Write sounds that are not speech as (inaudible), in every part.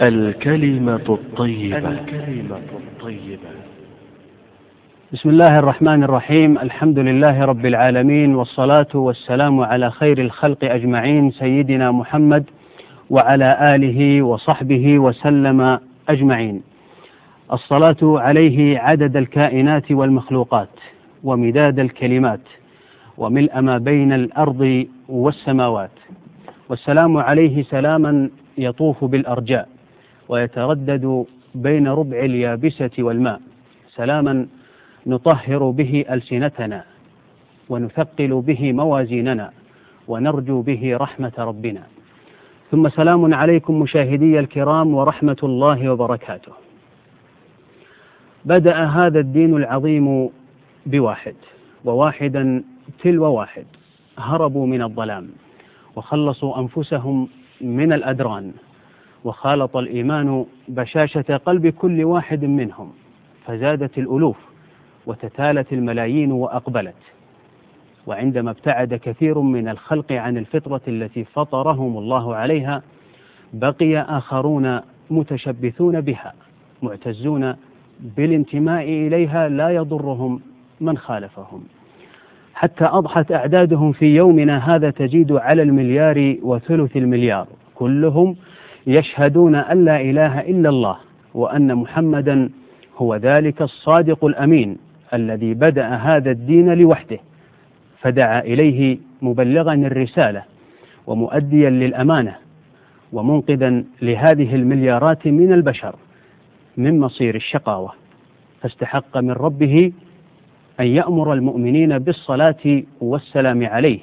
الكلمة الطيبة. الكلمة الطيبة. بسم الله الرحمن الرحيم. الحمد لله رب العالمين والصلاة والسلام على خير الخلق أجمعين سيدنا محمد وعلى آله وصحبه وسلم أجمعين. الصلاة عليه عدد الكائنات والمخلوقات ومداد الكلمات وملء ما بين الأرض والسماوات. والسلام عليه سلاما يطوف بالأرجاء. ويتردد بين ربع اليابسة والماء. سلاما نطهر به ألسنتنا ونثقل به موازيننا ونرجو به رحمة ربنا. ثم سلام عليكم مشاهدي الكرام ورحمة الله وبركاته. بدأ هذا الدين العظيم بواحد وواحدا تلو واحد هربوا من الظلام وخلصوا أنفسهم من الأدران. وخالط الإيمان بشاشة قلب كل واحد منهم فزادت الألوف وتتالت الملايين وأقبلت. وعندما ابتعد كثير من الخلق عن الفطرة التي فطرهم الله عليها بقي آخرون متشبثون بها معتزون بالانتماء إليها لا يضرهم من خالفهم. حتى أضحت أعدادهم في يومنا هذا تزيد على المليار وثلث المليار كلهم يشهدون أن لا إله إلا الله وأن محمدا هو ذلك الصادق الأمين الذي بدأ هذا الدين لوحده فدعا إليه مبلغا الرسالة ومؤديا للأمانة ومنقذا لهذه المليارات من البشر من مصير الشقاوة. فاستحق من ربه أن يأمر المؤمنين بالصلاة والسلام عليه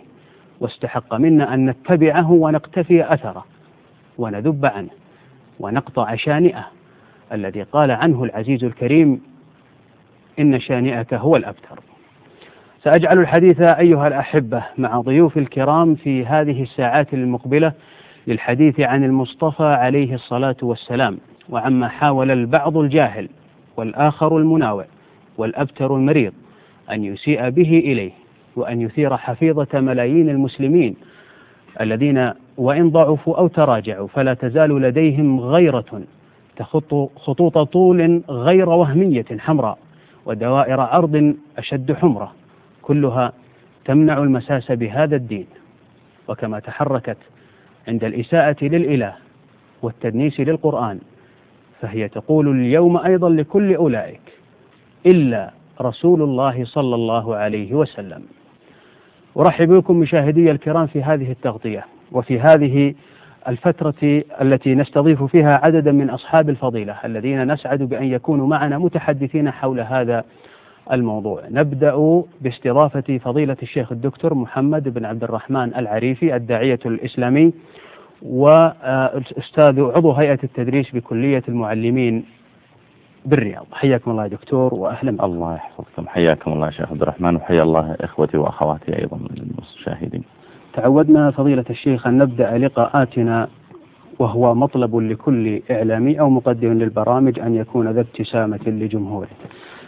واستحق منا أن نتبعه ونقتفي أثره. وندب عنه ونقطع شانئه الذي قال عنه العزيز الكريم إن شانئك هو الأبتر. سأجعل الحديث أيها الأحبة مع ضيوف الكرام في هذه الساعات المقبلة للحديث عن المصطفى عليه الصلاة والسلام وعما حاول البعض الجاهل والآخر المناوع والأبتر المريض أن يسيء به إليه وأن يثير حفيظة ملايين المسلمين الذين وإن ضعفوا أو تراجعوا فلا تزال لديهم غيرة تخط خطوط طول غير وهمية حمراء ودوائر عرض أشد حمرة كلها تمنع المساس بهذا الدين. وكما تحركت عند الإساءة للإله والتدنيس للقرآن فهي تقول اليوم أيضا لكل أولئك إلا رسول الله صلى الله عليه وسلم. أرحب بكم مشاهدي الكرام في هذه التغطية. وفي هذه الفترة التي نستضيف فيها عددا من أصحاب الفضيلة الذين نسعد بأن يكونوا معنا متحدثين حول هذا الموضوع. نبدأ باستضافة فضيلة الشيخ الدكتور محمد بن عبد الرحمن العريفي الداعية الإسلامي وأستاذ عضو هيئة التدريس بكلية المعلمين بالرياض. حياكم الله يا دكتور وأهلا بكم الله يحفظكم. حياكم الله شيخ عبد الرحمن وحيا الله إخوتي وأخواتي أيضا المشاهدين تعودنا فضيلة الشيخ أن نبدأ لقاءاتنا وهو مطلب لكل إعلامي أو مقدم للبرامج أن يكون ذا ابتسامة لجمهوره.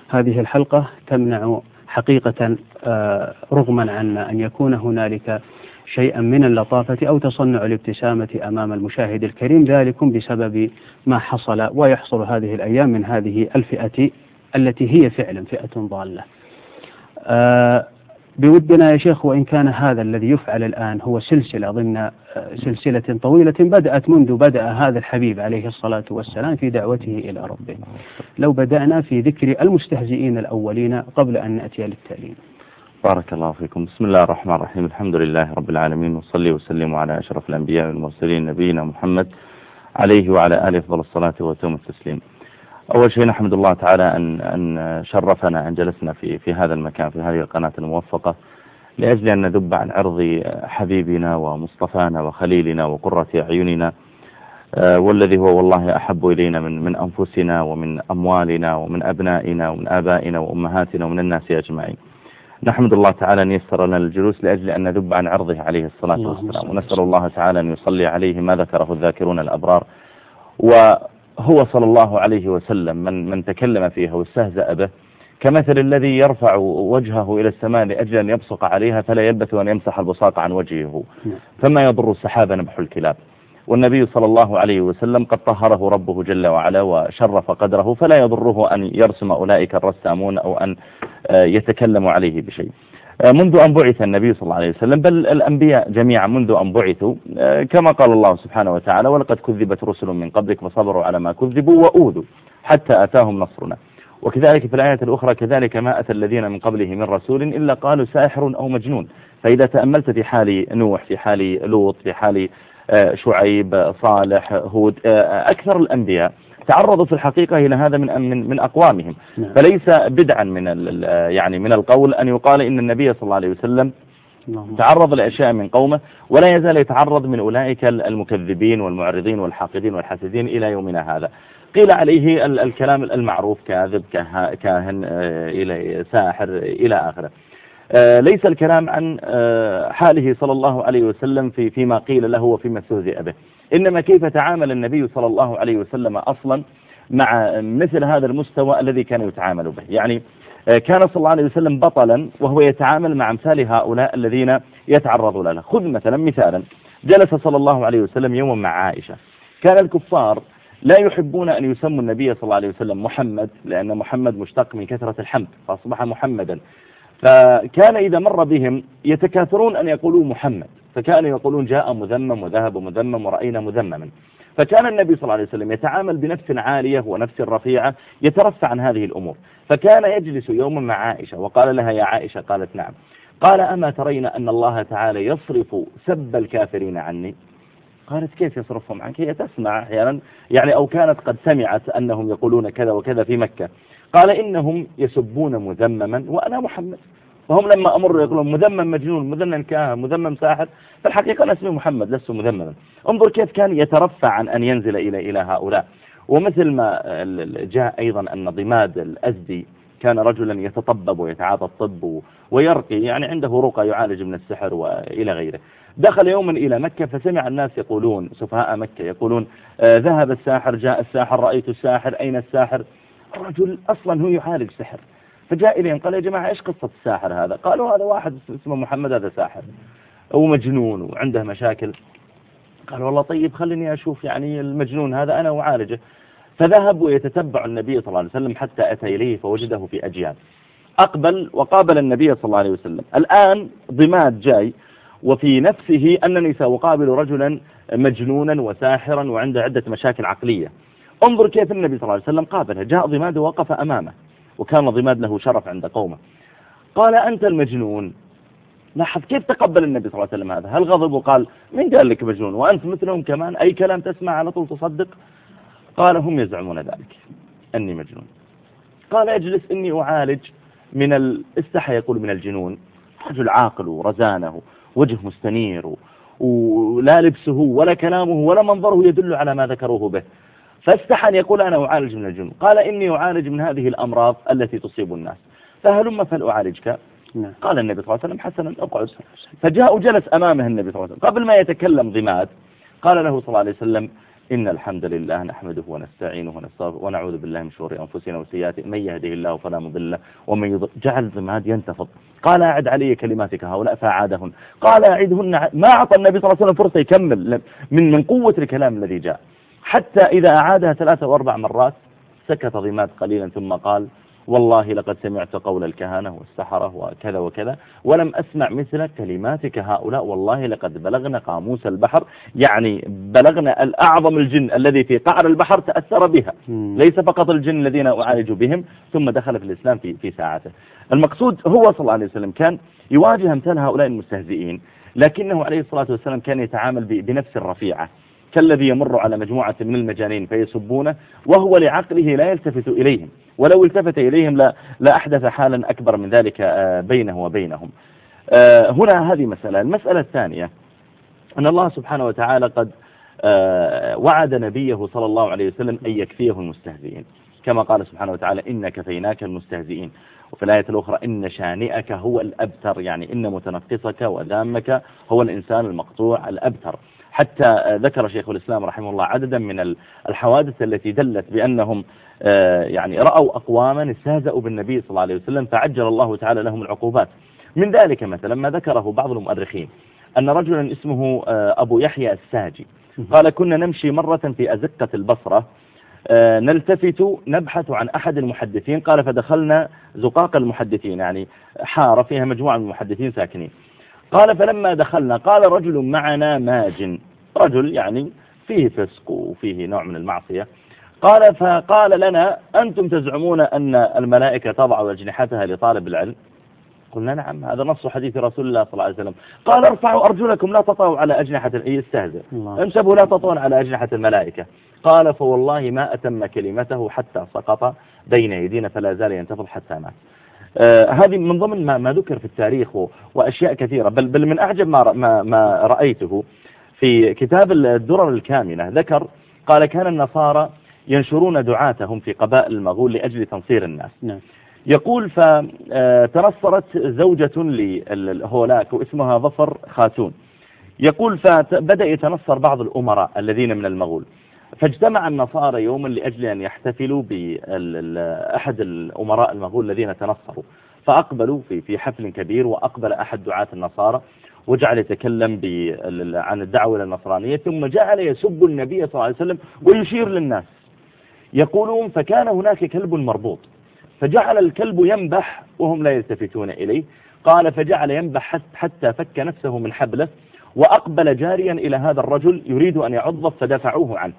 هذه الحلقة تمنع حقيقة آه، رغما عن أن يكون هنالك شيئا من اللطافة أو تصنع الابتسامة أمام المشاهد الكريم ذلكم بسبب ما حصل ويحصل هذه الأيام من هذه الفئة التي هي فعلا فئة ضالة. آه، بودنا يا شيخ وإن كان هذا الذي يفعل الآن هو سلسلة ضمن آه، سلسلة طويلة بدأت منذ بدأ هذا الحبيب عليه الصلاة والسلام في دعوته إلى ربه. لو بدأنا في ذكر المستهزئين الأولين قبل أن نأتي للتعليم بارك الله فيكم. بسم الله الرحمن الرحيم. الحمد لله رب العالمين وصلي وسلم على أشرف الأنبياء والمرسلين نبينا محمد عليه وعلى آله أفضل الصلاة وتم التسليم. أول شيء نحمد الله تعالى أن, أن شرفنا أن جلسنا في, في هذا المكان في هذه القناة الموفقة لأجل أن نذب عن عرض حبيبنا ومصطفانا وخليلنا وقرة أعيننا آه، والذي هو والله أحب إلينا من, من أنفسنا ومن أموالنا ومن أبنائنا ومن آبائنا وأمهاتنا ومن الناس أجمعين. نحمد الله تعالى أن يسر لنا الجلوس لأجل أن نذب عن عرضه عليه الصلاة والسلام. ونسأل الله تعالى أن يصلي عليه ما ذكره الذاكرون الأبرار. وهو صلى الله عليه وسلم من, من تكلم فيها واستهزأ به كمثل الذي يرفع وجهه إلى السماء لأجل أن يبصق عليها فلا يلبث أن يمسح البصاق عن وجهه. نعم. فما يضر السحاب نبح الكلاب. والنبي صلى الله عليه وسلم قد طهره ربه جل وعلا وشرف قدره فلا يضره أن يرسم أولئك الرسامون أو أن آه، يتكلم عليه بشيء. منذ أن بعث النبي صلى الله عليه وسلم بل الأنبياء جميعا منذ أن بعثوا آه، كما قال الله سبحانه وتعالى ولقد كذبت رسل من قبلك فصبروا على ما كذبوا وأوذوا حتى أتاهم نصرنا. وكذلك في الآية الأخرى كذلك ما أتى الذين من قبله من رسول إلا قالوا ساحر أو مجنون. فإذا تأملت في حال نوح في حال لوط في حال آه، شعيب صالح هود آه، أكثر الأنبياء تعرضوا في الحقيقة إلى هذا من من من أقوامهم. نعم. فليس بدعا من يعني من القول أن يقال إن النبي صلى الله عليه وسلم تعرض لأشياء من قومه ولا يزال يتعرض من أولئك المكذبين والمعرضين والحاقدين والحاسدين إلى يومنا هذا. قيل عليه الكلام المعروف كاذب كاهن آه، إلى ساحر إلى آخره. آه، ليس الكلام عن آه، حاله صلى الله عليه وسلم في فيما قيل له وفيما استهزئ به. إنما كيف تعامل النبي صلى الله عليه وسلم أصلا مع مثل هذا المستوى الذي كان يتعامل به؟ يعني كان صلى الله عليه وسلم بطلا وهو يتعامل مع أمثال هؤلاء الذين يتعرضون له. خذ مثلا مثالا جلس صلى الله عليه وسلم يوما مع عائشة. كان الكفار لا يحبون أن يسموا النبي صلى الله عليه وسلم محمد لأن محمد مشتق من كثرة الحمد فأصبح محمدا. فكان إذا مر بهم يتكاثرون أن يقولوا محمد. فكانوا يقولون جاء مذمم وذهب مذمم ورأينا مذمما. فكان النبي صلى الله عليه وسلم يتعامل بنفس عالية ونفس رفيعة يترفع عن هذه الأمور. فكان يجلس يوما مع عائشة وقال لها يا عائشة قالت نعم. قال أما ترين أن الله تعالى يصرف سب الكافرين عني؟ قالت كيف يصرفهم عنك؟ هي تسمع أحيانا. يعني أو كانت قد سمعت أنهم يقولون كذا وكذا في مكة. قال إنهم يسبون مذمما وأنا محمد. فهم لما أمر يقولون مذمم مجنون مذمم كاهن مذمم ساحر. فالحقيقة أنا اسمي محمد لست مذمما. انظر كيف كان يترفع عن أن ينزل إلى إلى هؤلاء. ومثل ما جاء أيضا أن ضماد الأزدي كان رجلا يتطبب ويتعاطى الطب ويرقي يعني عنده رقى يعالج من السحر وإلى غيره. دخل يوما إلى مكة فسمع الناس يقولون سفهاء مكة يقولون آه ذهب الساحر جاء الساحر رأيت الساحر أين الساحر؟ الرجل أصلا هو يعالج سحر. فجاء إليهم قال يا جماعة إيش قصة الساحر هذا؟ قالوا هذا واحد اسمه محمد هذا ساحر ومجنون وعنده مشاكل. قال والله طيب خليني أشوف يعني المجنون هذا أنا أعالجه فذهب ويتتبع النبي صلى الله عليه وسلم حتى أتى إليه فوجده في أجيال أقبل وقابل النبي صلى الله عليه وسلم. الآن ضماد جاي وفي نفسه أنني سأقابل رجلا مجنونا وساحرا وعنده عدة مشاكل عقلية. انظر كيف النبي صلى الله عليه وسلم قابله. جاء ضماد ووقف أمامه. وكان ضماد له شرف عند قومه. قال أنت المجنون. لاحظ كيف تقبل النبي صلى الله عليه وسلم هذا؟ هل غضب وقال من قال لك مجنون؟ وأنت مثلهم كمان؟ أي كلام تسمع على طول تصدق؟ قال هم يزعمون ذلك. أني مجنون. قال اجلس إني أعالج من الاستحى يقول من الجنون. رجل عاقل ورزانه وجه مستنير ولا لبسه ولا كلامه ولا منظره يدل على ما ذكروه به. فاستحى أن يقول أنا أعالج من الجنون قال إني أعالج من هذه الأمراض التي تصيب الناس. فهلما فلأعالجك؟ نعم. قال النبي صلى الله عليه وسلم حسنا اقعد فجاء وجلس أمامه النبي صلى الله عليه وسلم. قبل ما يتكلم ضماد قال له صلى الله عليه وسلم إن الحمد لله نحمده ونستعينه ونستغفره ونعوذ بالله من شرور أنفسنا وسيئات. من يهده الله فلا مضل له ومن يضل جعل ضماد ينتفض. قال أعد علي كلماتك هؤلاء فأعادهن. قال أعدهن. ما أعطى النبي صلى الله عليه وسلم فرصة يكمل من من قوة الكلام الذي جاء. حتى إذا أعادها ثلاثة وأربع مرات سكت ضماد قليلا ثم قال والله لقد سمعت قول الكهنة والسحرة وكذا وكذا ولم أسمع مثل كلماتك هؤلاء والله لقد بلغنا قاموس البحر يعني بلغنا الأعظم الجن الذي في قعر البحر تأثر بها ليس فقط الجن الذين أعالج بهم ثم دخل في الإسلام في, في ساعته. المقصود هو صلى الله عليه وسلم كان يواجه أمثال هؤلاء المستهزئين لكنه عليه الصلاة والسلام كان يتعامل بنفس الرفيعة. كالذي يمر على مجموعة من المجانين فيسبونه وهو لعقله لا يلتفت إليهم ولو التفت إليهم لا, لا أحدث حالا أكبر من ذلك آه، بينه وبينهم. آه، هنا هذه مسألة. المسألة الثانية أن الله سبحانه وتعالى قد آه، وعد نبيه صلى الله عليه وسلم أن يكفيه المستهزئين. كما قال سبحانه وتعالى إن كفيناك المستهزئين. وفي الآية الأخرى إن شانئك هو الأبتر يعني إن متنقصك وذامك هو الإنسان المقطوع الأبتر. حتى ذكر شيخ الإسلام رحمه الله عددا من الحوادث التي دلت بأنهم آه، يعني رأوا أقواما استهزأوا بالنبي صلى الله عليه وسلم فعجل الله تعالى لهم العقوبات. من ذلك مثلا ما ذكره بعض المؤرخين أن رجلا اسمه آه، أبو يحيى الساجي قال كنا نمشي مرة في أزقة البصرة آه، نلتفت نبحث عن أحد المحدثين قال فدخلنا زقاق المحدثين. يعني حارة فيها مجموعة من المحدثين ساكنين. قال فلما دخلنا قال رجل معنا ماج رجل يعني فيه فسق وفيه نوع من المعصية. قال فقال لنا أنتم تزعمون أن الملائكة تضع أجنحتها لطالب العلم؟ قلنا نعم هذا نص حديث رسول الله صلى الله عليه وسلم. قال ارفعوا أرجلكم لا تطعوا على أجنحة يستهزئ انسبوا لا تطعون على أجنحة الملائكة. قال فوالله ما أتم كلمته حتى سقط بين يدينا فلا زال ينتفض حتى مات. هذه من ضمن ما, ما ذكر في التاريخ وأشياء كثيرة. بل, بل من أعجب ما, ما, ما رأيته في كتاب الدرر الكامنة ذكر قال كان النصارى ينشرون دعاتهم في قبائل المغول لأجل تنصير الناس. نعم. يقول فتنصرت زوجة لهولاك واسمها ظفر خاتون. يقول فبدأ يتنصر بعض الأمراء الذين من المغول. فاجتمع النصارى يوما لأجل أن يحتفلوا بأحد الأمراء المغول الذين تنصروا. فأقبلوا في في حفل كبير وأقبل أحد دعاة النصارى وجعل يتكلم عن الدعوة إلى النصرانية ثم جعل يسب النبي صلى الله عليه وسلم ويشير للناس. يقولون فكان هناك كلب مربوط فجعل الكلب ينبح وهم لا يلتفتون إليه. قال فجعل ينبح حتى فك نفسه من حبله وأقبل جاريا إلى هذا الرجل يريد أن يعضه فدفعوه عنه.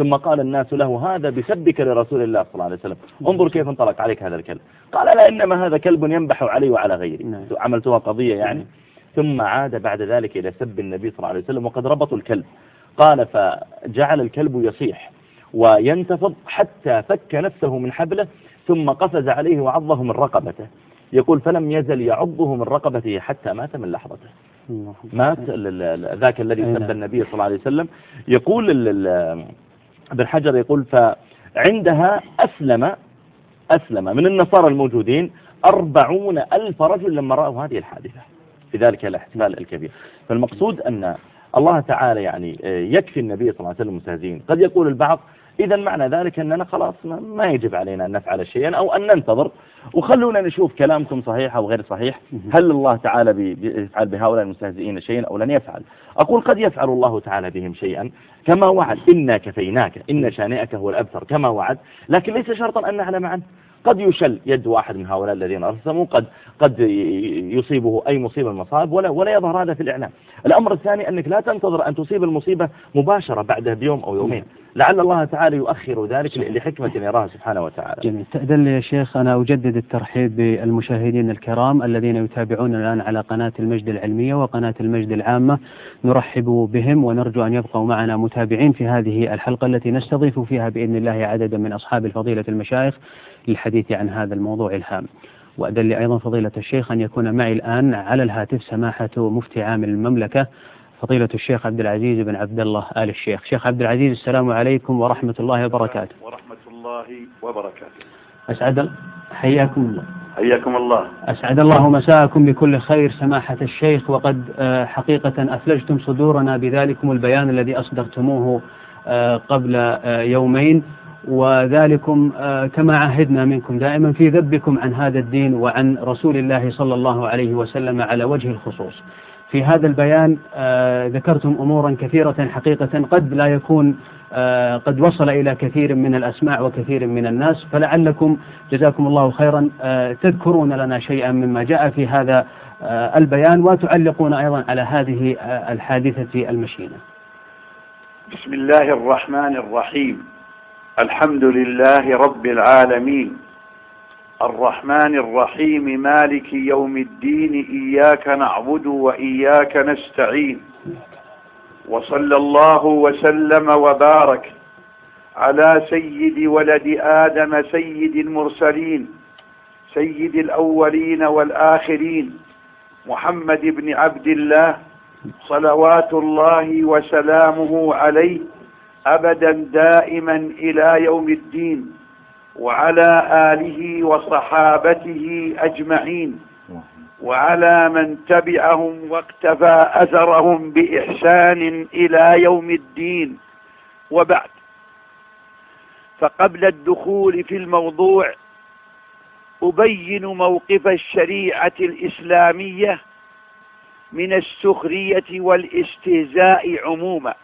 ثم قال الناس له هذا بسبك لرسول الله صلى الله عليه وسلم. انظر كيف انطلق عليك هذا الكلب. قال لا إنما هذا كلب ينبح علي وعلى غيري. نعم. عملتها قضية يعني. ثم عاد بعد ذلك إلى سب النبي صلى الله عليه وسلم وقد ربطوا الكلب. قال فجعل الكلب يصيح وينتفض حتى فك نفسه من حبله ثم قفز عليه وعضه من رقبته. يقول فلم يزل يعضه من رقبته حتى مات من لحظته. مات ذاك الذي سب النبي صلى الله عليه وسلم. يقول ابن حجر يقول فعندها أسلم أسلم. من النصارى الموجودين أربعون ألف رجل لما رأوا هذه الحادثة في ذلك الاحتفال الكبير. فالمقصود أن الله تعالى يعني يكفي النبي صلى الله عليه وسلم مستهزئين قد يقول البعض إذا معنى ذلك أننا خلاص ما يجب علينا أن نفعل شيئا أو أن ننتظر. وخلونا نشوف كلامكم صحيح أو غير صحيح. هل الله تعالى بيفعل بهؤلاء المستهزئين شيئا أو لن يفعل؟ أقول قد يفعل الله تعالى بهم شيئا. كما وعد إنا كفيناك إن شانئك هو الأبتر كما وعد. لكن ليس شرطا أن نعلم عنه. قد يشل يد واحد من هؤلاء الذين أرسموا قد قد يصيبه أي مصيبة المصائب ولا ولا يظهر هذا في الإعلام. الأمر الثاني أنك لا تنتظر أن تصيب المصيبة مباشرة بعدها بيوم أو يومين. لعل الله تعالى يؤخر ذلك لحكمة يراها سبحانه وتعالى. جميل. تأذن لي يا شيخ أنا أجدد الترحيب بالمشاهدين الكرام الذين يتابعون الآن على قناة المجد العلمية وقناة المجد العامة. نرحب بهم ونرجو أن يبقوا معنا متابعين في هذه الحلقة التي نستضيف فيها بإذن الله عددا من أصحاب الفضيلة المشايخ. للحديث عن هذا الموضوع إلهام. وأدل لي أيضا فضيلة الشيخ أن يكون معي الآن على الهاتف سماحة مفتي عام المملكة فضيلة الشيخ عبد العزيز بن عبد الله آل الشيخ. شيخ عبد العزيز السلام عليكم ورحمة الله وبركاته. ورحمة الله وبركاته. أسعد حياكم الله. حياكم الله. أسعد الله مساءكم بكل خير سماحة الشيخ. وقد آه، حقيقة أفلجتم صدورنا بذلكم البيان الذي أصدرتموه آه، قبل آه، يومين. وذلكم كما عهدنا منكم دائما في ذبكم عن هذا الدين وعن رسول الله صلى الله عليه وسلم على وجه الخصوص. في هذا البيان آه، ذكرتم أمورا كثيرة حقيقة قد لا يكون آه، قد وصل إلى كثير من الأسماع وكثير من الناس فلعلكم جزاكم الله خيرا آه، تذكرون لنا شيئا مما جاء في هذا البيان وتعلقون أيضا على هذه الحادثة المشينة. بسم الله الرحمن الرحيم. الحمد لله رب العالمين. الرحمن الرحيم مالك يوم الدين إياك نعبد وإياك نستعين. وصلى الله وسلم وبارك على سيد ولد آدم سيد المرسلين سيد الأولين والآخرين. محمد بن عبد الله صلوات الله وسلامه عليه. أبدا دائما إلى يوم الدين وعلى آله وصحابته أجمعين وعلى من تبعهم واقتفى أثرهم بإحسان إلى يوم الدين وبعد. فقبل الدخول في الموضوع أبين موقف الشريعة الإسلامية من السخرية والإستهزاء عموما.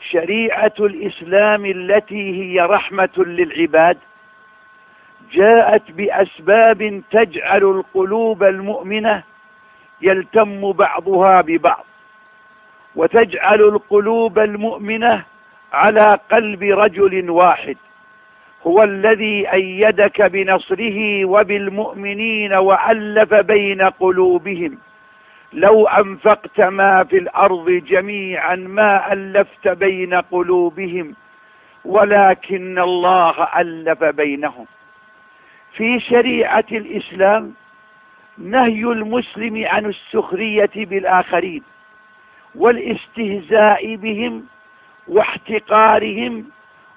شريعة الإسلام التي هي رحمة للعباد جاءت بأسباب تجعل القلوب المؤمنة يلتم بعضها ببعض وتجعل القلوب المؤمنة على قلب رجل واحد هو الذي أيدك بنصره وبالمؤمنين وألف بين قلوبهم. لو أنفقت ما في الأرض جميعا ما ألفت بين قلوبهم ولكن الله ألف بينهم. في شريعة الإسلام نهي المسلم عن السخرية بالآخرين والاستهزاء بهم واحتقارهم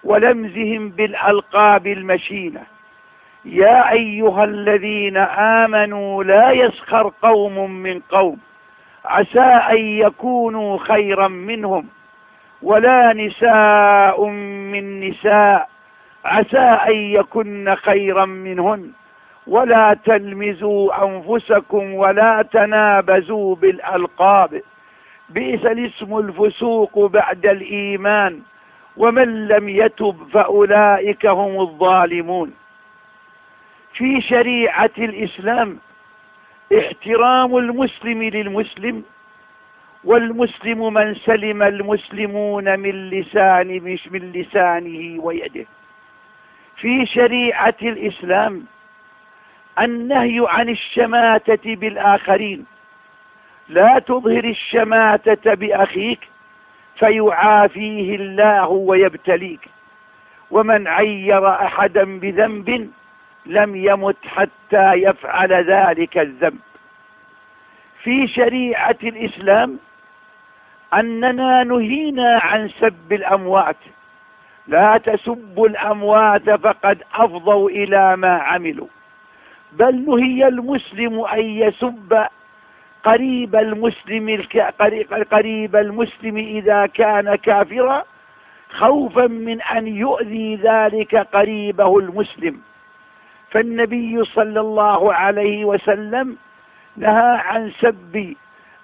ولمزهم بالألقاب المشينة. يا أيها الذين آمنوا لا يسخر قوم من قوم. عسى أن يكونوا خيرا منهم ولا نساء من نساء. عسى أن يكن خيرا منهن ولا تلمزوا أنفسكم ولا تنابزوا بالألقاب. بئس الاسم الفسوق بعد الإيمان ومن لم يتب فأولئك هم الظالمون. في شريعة الإسلام احترام المسلم للمسلم والمسلم من سلم المسلمون من لسان مش من لسانه ويده. في شريعة الإسلام النهي عن الشماتة بالآخرين. لا تظهر الشماتة بأخيك فيعافيه الله ويبتليك. ومن عير أحدا بذنب لم يمت حتى يفعل ذلك الذنب. في شريعة الإسلام أننا نهينا عن سب الأموات. لا تسبوا الأموات فقد أفضوا إلى ما عملوا. بل نهي المسلم أن يسب قريب المسلم قريب المسلم إذا كان كافرا خوفا من أن يؤذي ذلك قريبه المسلم. فالنبي صلى الله عليه وسلم نهى عن سب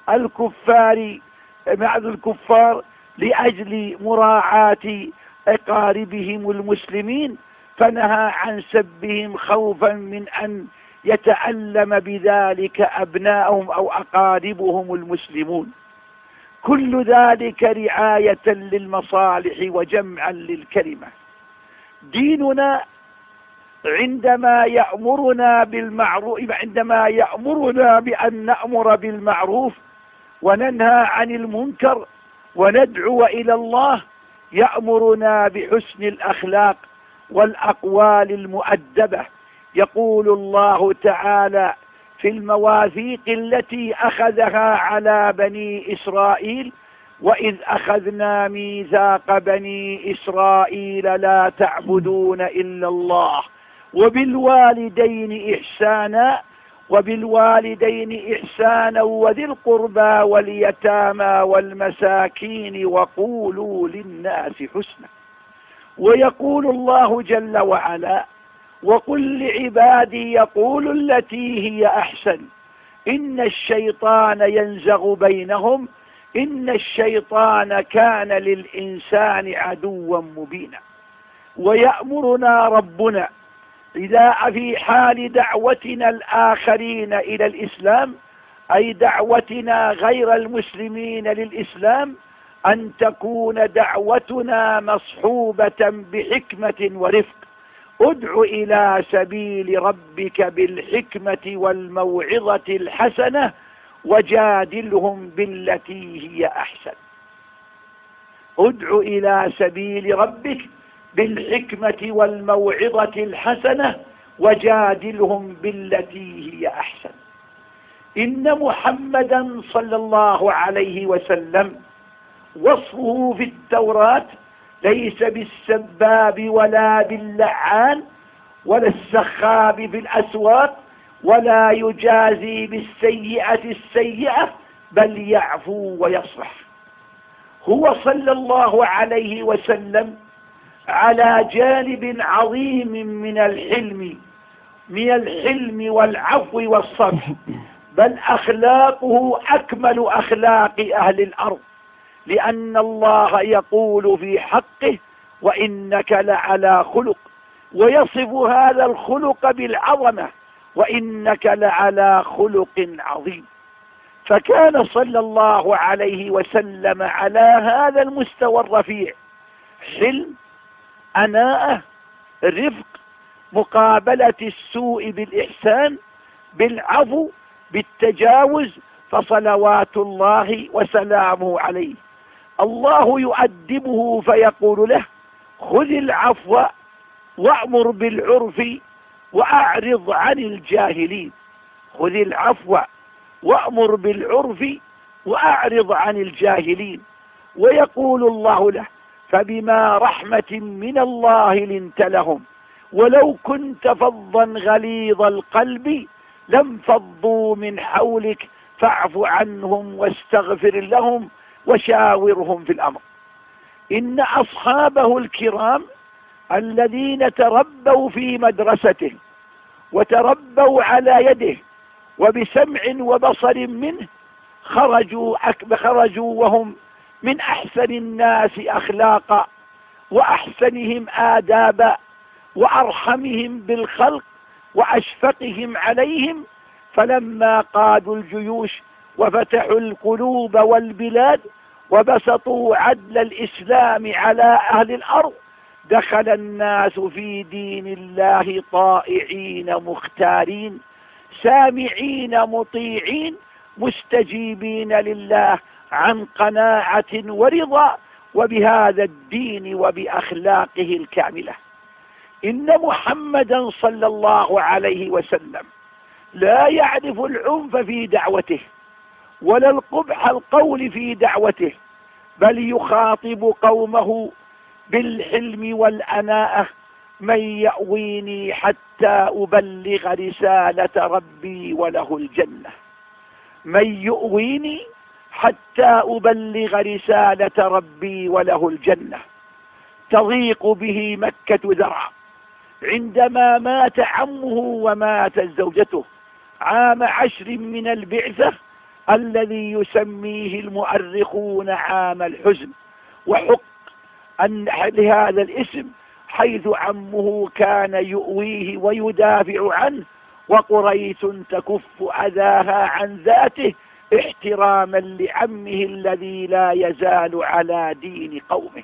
الكفار بعض الكفار لأجل مراعاة أقاربهم المسلمين فنهى عن سبهم خوفا من أن يتألم بذلك أبناؤهم أو أقاربهم المسلمون. كل ذلك رعاية للمصالح وجمعا للكلمة. ديننا عندما يأمرنا بالمعروف عندما يأمرنا بأن نأمر بالمعروف وننهى عن المنكر وندعو إلى الله يأمرنا بحسن الأخلاق والأقوال المؤدبة. يقول الله تعالى في المواثيق التي أخذها على بني إسرائيل وإذ أخذنا ميثاق بني إسرائيل لا تعبدون إلا الله وبالوالدين إحسانا وبالوالدين إحسانا وذي القربى واليتامى والمساكين وقولوا للناس حسنا. ويقول الله جل وعلا وقل لعبادي يقول التي هي أحسن. إن الشيطان ينزغ بينهم إن الشيطان كان للإنسان عدوا مبينا. ويأمرنا ربنا إذا في حال دعوتنا الآخرين إلى الإسلام أي دعوتنا غير المسلمين للإسلام أن تكون دعوتنا مصحوبة بحكمة ورفق. ادع إلى سبيل ربك بالحكمة والموعظة الحسنة وجادلهم بالتي هي أحسن. ادع إلى سبيل ربك بالحكمة والموعظة الحسنة وجادلهم بالتي هي أحسن. إن محمدا صلى الله عليه وسلم وصفه في التوراة ليس بالسباب ولا باللعان ولا السخاب في الأسواق ولا يجازي بالسيئة السيئة بل يعفو ويصفح هو صلى الله عليه وسلم على جانب عظيم من الحلم من الحلم والعفو والصفح بل أخلاقه أكمل أخلاق أهل الأرض. لأن الله يقول في حقه وإنك لعلى خلق. ويصف هذا الخلق بالعظمة وإنك لعلى خلق عظيم. فكان صلى الله عليه وسلم على هذا المستوى الرفيع. حلم أناءة رفق مقابلة السوء بالإحسان بالعفو بالتجاوز فصلوات الله وسلامه عليه. الله يؤدبه فيقول له خذ العفو وأمر بالعرف وأعرض عن الجاهلين. خذ العفو وأمر بالعرف وأعرض عن الجاهلين. ويقول الله له فبما رحمة من الله لنت لهم. ولو كنت فظا غليظ القلب لم فضوا من حولك فاعف عنهم واستغفر لهم وشاورهم في الأمر. إن أصحابه الكرام الذين تربوا في مدرسته وتربوا على يده وبسمع وبصر منه خرجوا خرجوا وهم من أحسن الناس أخلاقا وأحسنهم آدابا وأرحمهم بالخلق وأشفقهم عليهم فلما قادوا الجيوش وفتحوا القلوب والبلاد وبسطوا عدل الإسلام على أهل الأرض دخل الناس في دين الله طائعين مختارين سامعين مطيعين مستجيبين لله عن قناعة ورضا وبهذا الدين وبأخلاقه الكاملة. إن محمدا صلى الله عليه وسلم لا يعرف العنف في دعوته ولا القبح القول في دعوته بل يخاطب قومه بالحلم والأناءة من يأويني حتى أبلغ رسالة ربي وله الجنة. من يؤويني حتى أبلغ رسالة ربي وله الجنة. تضيق به مكة ذرعا عندما مات عمه وماتت زوجته عام عشر من البعثة الذي يسميه المؤرخون عام الحزن. وحق أن لهذا الاسم حيث عمه كان يؤويه ويدافع عنه وقريش تكف أذاها عن ذاته احتراما لعمه الذي لا يزال على دين قومه.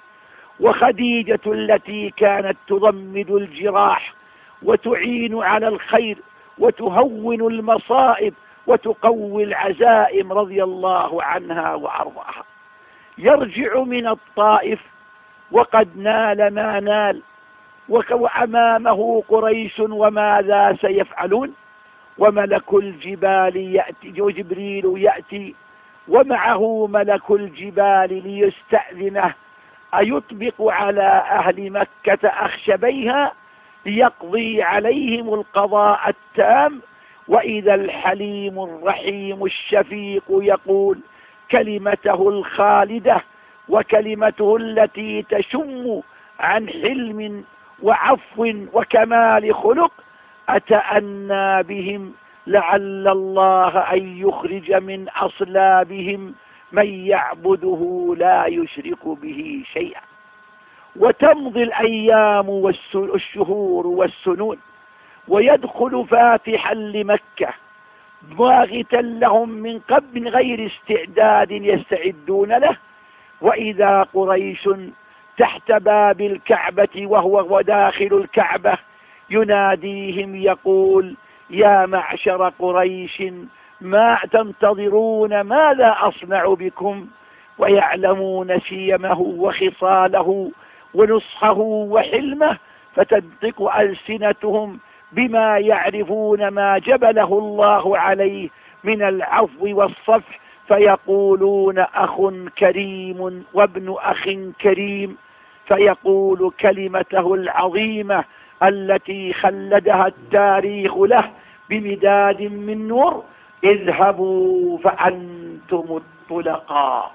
وخديجة التي كانت تضمد الجراح وتعين على الخير وتهون المصائب وتقوي العزائم رضي الله عنها وأرضاها. يرجع من الطائف وقد نال ما نال وأمامه قريش وماذا سيفعلون؟ وملك الجبال يأتي وجبريل يأتي ومعه ملك الجبال ليستأذنه. أيطبق على أهل مكة أخشبيها ليقضي عليهم القضاء التام. وإذا الحليم الرحيم الشفيق يقول كلمته الخالدة وكلمته التي تشم عن حلم وعفو وكمال خلق أتأنى بهم لعل الله أن يخرج من أصلابهم من يعبده لا يشرك به شيئا. وتمضي الأيام والشهور والسنون ويدخل فاتحا لمكة باغتا لهم من قبل غير استعداد يستعدون له. وإذا قريش تحت باب الكعبة وهو وداخل الكعبة يناديهم يقول يا معشر قريش ما تنتظرون ماذا أصنع بكم؟ ويعلمون شيمه وخصاله ونصحه وحلمه فتنطق ألسنتهم بما يعرفون ما جبله الله عليه من العفو والصفح فيقولون أخ كريم وابن أخ كريم فيقول كلمته العظيمة التي خلدها التاريخ له بمداد من نور اذهبوا فأنتم الطلقاء.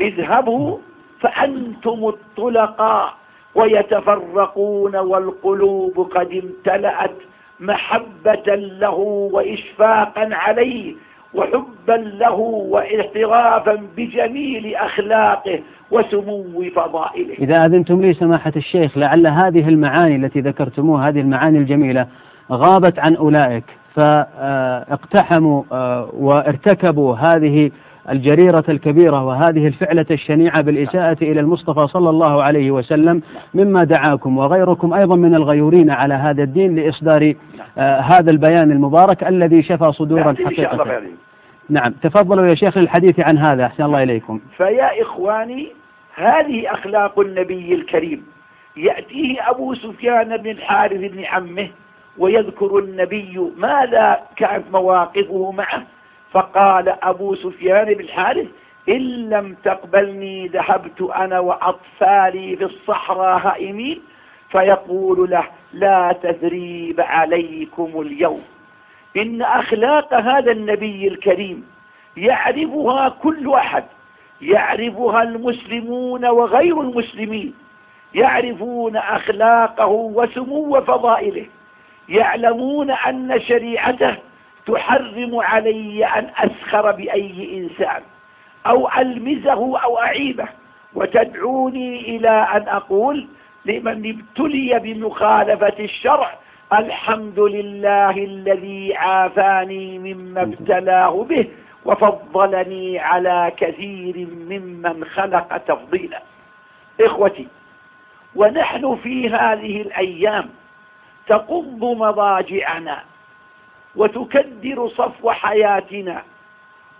اذهبوا فأنتم الطلقاء ويتفرقون والقلوب قد امتلأت محبة له وإشفاقا عليه. وحبا له واعترافا بجميل أخلاقه وسمو فضائله. إذا أذنتم لي سماحة الشيخ لعل هذه المعاني التي ذكرتموها هذه المعاني الجميلة غابت عن أولئك فاقتحموا آه، وارتكبوا هذه الجريرة الكبيرة وهذه الفعلة الشنيعة بالإساءة إلى المصطفى صلى الله عليه وسلم مما دعاكم وغيركم أيضا من الغيورين على هذا الدين لإصدار آه هذا البيان المبارك الذي شفى صدورا حقيقة. نعم تفضلوا يا شيخ للحديث عن هذا أحسن الله إليكم. فيا إخواني هذه أخلاق النبي الكريم. يأتيه أبو سفيان بن الحارث بن عمه ويذكر النبي ماذا كانت مواقفه معه. فقال أبو سفيان بن الحارث إن لم تقبلني ذهبت أنا وأطفالي في الصحراء هائمين. فيقول له لا تثريب عليكم اليوم. إن أخلاق هذا النبي الكريم يعرفها كل أحد يعرفها المسلمون وغير المسلمين يعرفون أخلاقه وسمو فضائله يعلمون أن شريعته تحرم علي أن أسخر بأي إنسان أو ألمزه أو أعيبه. وتدعوني إلى أن أقول لمن ابتلي بمخالفة الشرع الحمد لله الذي عافاني مما ابتلاه به وفضلني على كثير ممن خلق تفضيلا. إخوتي ونحن في هذه الأيام تقض مضاجعنا وتكدر صفو حياتنا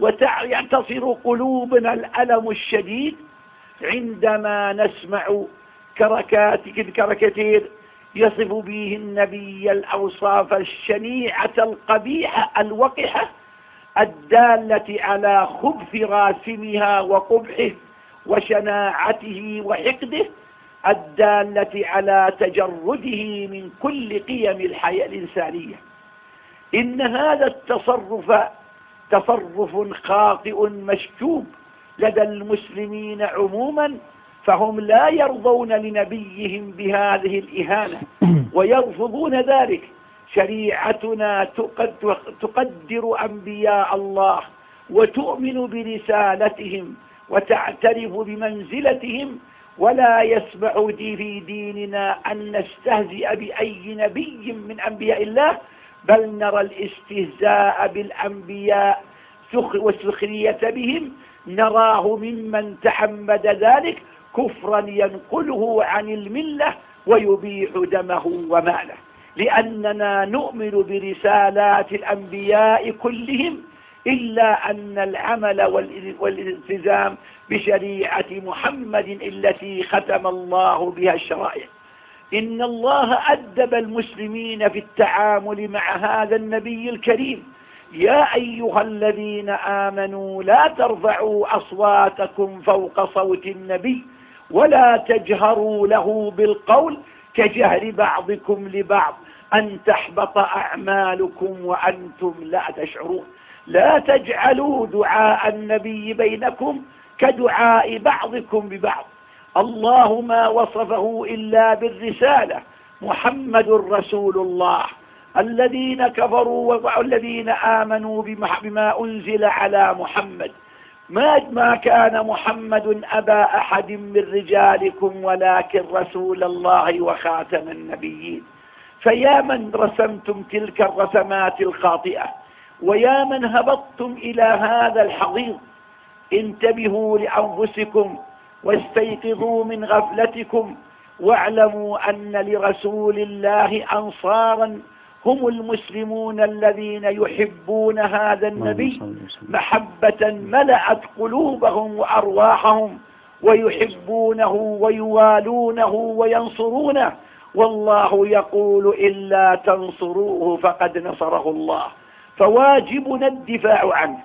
وتعتصر قلوبنا الألم الشديد عندما نسمع كركات كركتير يصف به النبي الأوصاف الشنيعة القبيحة الوقحة الدالة على خبث راسمها وقبحه وشناعته وحقده الدالة على تجرده من كل قيم الحياة الإنسانية. إن هذا التصرف تصرف خاطئ مشكوب لدى المسلمين عموما فهم لا يرضون لنبيهم بهذه الإهانة (clears throat) ويرفضون ذلك. شريعتنا تقدر أنبياء الله وتؤمن برسالتهم وتعترف بمنزلتهم ولا يسمع في ديننا أن نستهزئ بأي نبي من أنبياء الله بل نرى الاستهزاء بالأنبياء والسخرية بهم. نراه ممن تعمد ذلك كفرا ينقله عن الملة ويبيح دمه وماله. لأننا نؤمن برسالات الأنبياء كلهم إلا أن العمل والالتزام بشريعة محمد التي ختم الله بها الشرائع. إن الله أدب المسلمين في التعامل مع هذا النبي الكريم. يا أيها الذين آمنوا لا ترفعوا أصواتكم فوق صوت النبي ولا تجهروا له بالقول كجهر بعضكم لبعض أن تحبط أعمالكم وأنتم لا تشعرون. لا تجعلوا دعاء النبي بينكم كدعاء بعضكم ببعض. الله ما وصفه إلا بالرسالة. محمد رسول الله. الذين كفروا والذين آمنوا بما أنزل على محمد. ما ما كان محمد أبا أحد من رجالكم ولكن رسول الله وخاتم النبيين. فيا من رسمتم تلك الرسمات الخاطئة؟ ويا من هبطتم إلى هذا الحضيض؟ انتبهوا لأنفسكم واستيقظوا من غفلتكم واعلموا أن لرسول الله أنصارا هم المسلمون الذين يحبون هذا النبي محبة ملأت قلوبهم وأرواحهم ويحبونه ويوالونه وينصرونه والله يقول إلا تنصروه فقد نصره الله فواجبنا الدفاع عنه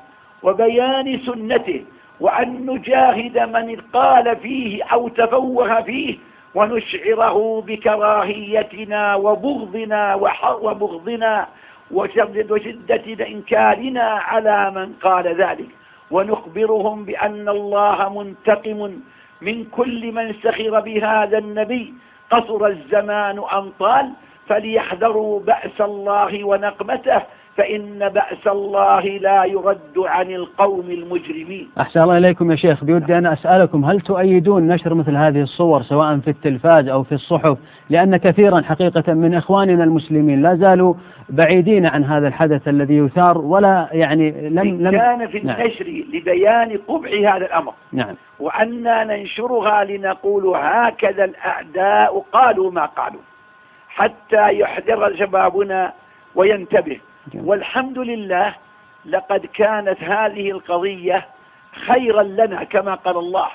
وبيان سنته وأن نجاهد من قال فيه أو تفوه فيه ونشعره بكراهيتنا وبغضنا وبغضنا وشدة إنكارنا على من قال ذلك. ونخبرهم بأن الله منتقم من كل من سخر بهذا النبي. قصر الزمان أمطال فليحذروا بأس الله ونقمته. فإن بأس الله لا يرد عن القوم المجرمين. أحسن الله إليكم يا شيخ. بودي أنا أسألكم هل تؤيدون نشر مثل هذه الصور سواء في التلفاز أو في الصحف؟ لأن كثيرا حقيقة من إخواننا المسلمين لا زالوا بعيدين عن هذا الحدث الذي يثار ولا يعني لم, لم كان في نعم. النشر نعم. لبيان قبح هذا الأمر. نعم. وأنا ننشرها لنقول هكذا الأعداء قالوا ما قالوا حتى يحذر شبابنا وينتبه. والحمد لله لقد كانت هذه القضية خيرا لنا كما قال الله.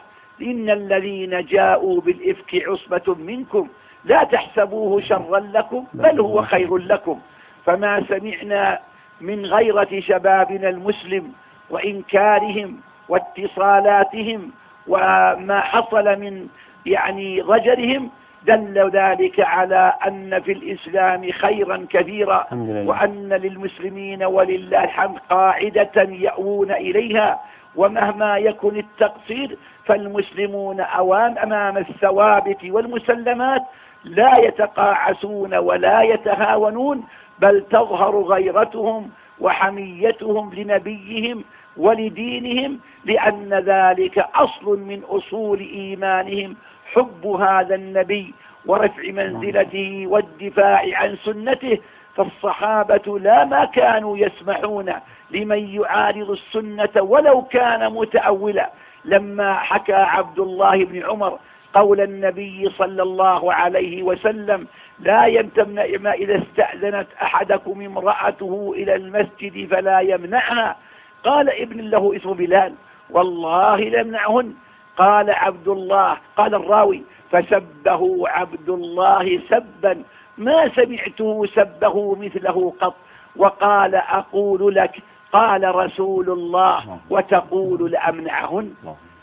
إن الذين جاءوا بالإفك عصبة منكم لا تحسبوه شرا لكم بل هو خير لكم. فما سمعنا من غيرة شبابنا المسلم وإنكارهم واتصالاتهم وما حصل من يعني ضجرهم دل ذلك على أن في الإسلام خيرا كثيرا وأن للمسلمين ولله الحمد قاعدة يأوون إليها ومهما يكن التقصير فالمسلمون أوام أمام الثوابت والمسلمات لا يتقاعسون ولا يتهاونون بل تظهر غيرتهم وحميتهم لنبيهم ولدينهم لأن ذلك أصل من أصول إيمانهم حب هذا النبي ورفع منزلته والدفاع عن سنته فالصحابة لا ما كانوا يسمحون لمن يعارض السنة ولو كان متأولا. لما حكى عبد الله بن عمر قول النبي صلى الله عليه وسلم لا يمتمن إذا استأذنت أحدكم امرأته إلى المسجد فلا يمنعها. قال ابن له اسم بلال والله لمنعهن. قال عبد الله قال الراوي فسبه عبد الله سبا. ما سمعته سبه مثله قط. وقال أقول لك قال رسول الله وتقول لأمنعهن.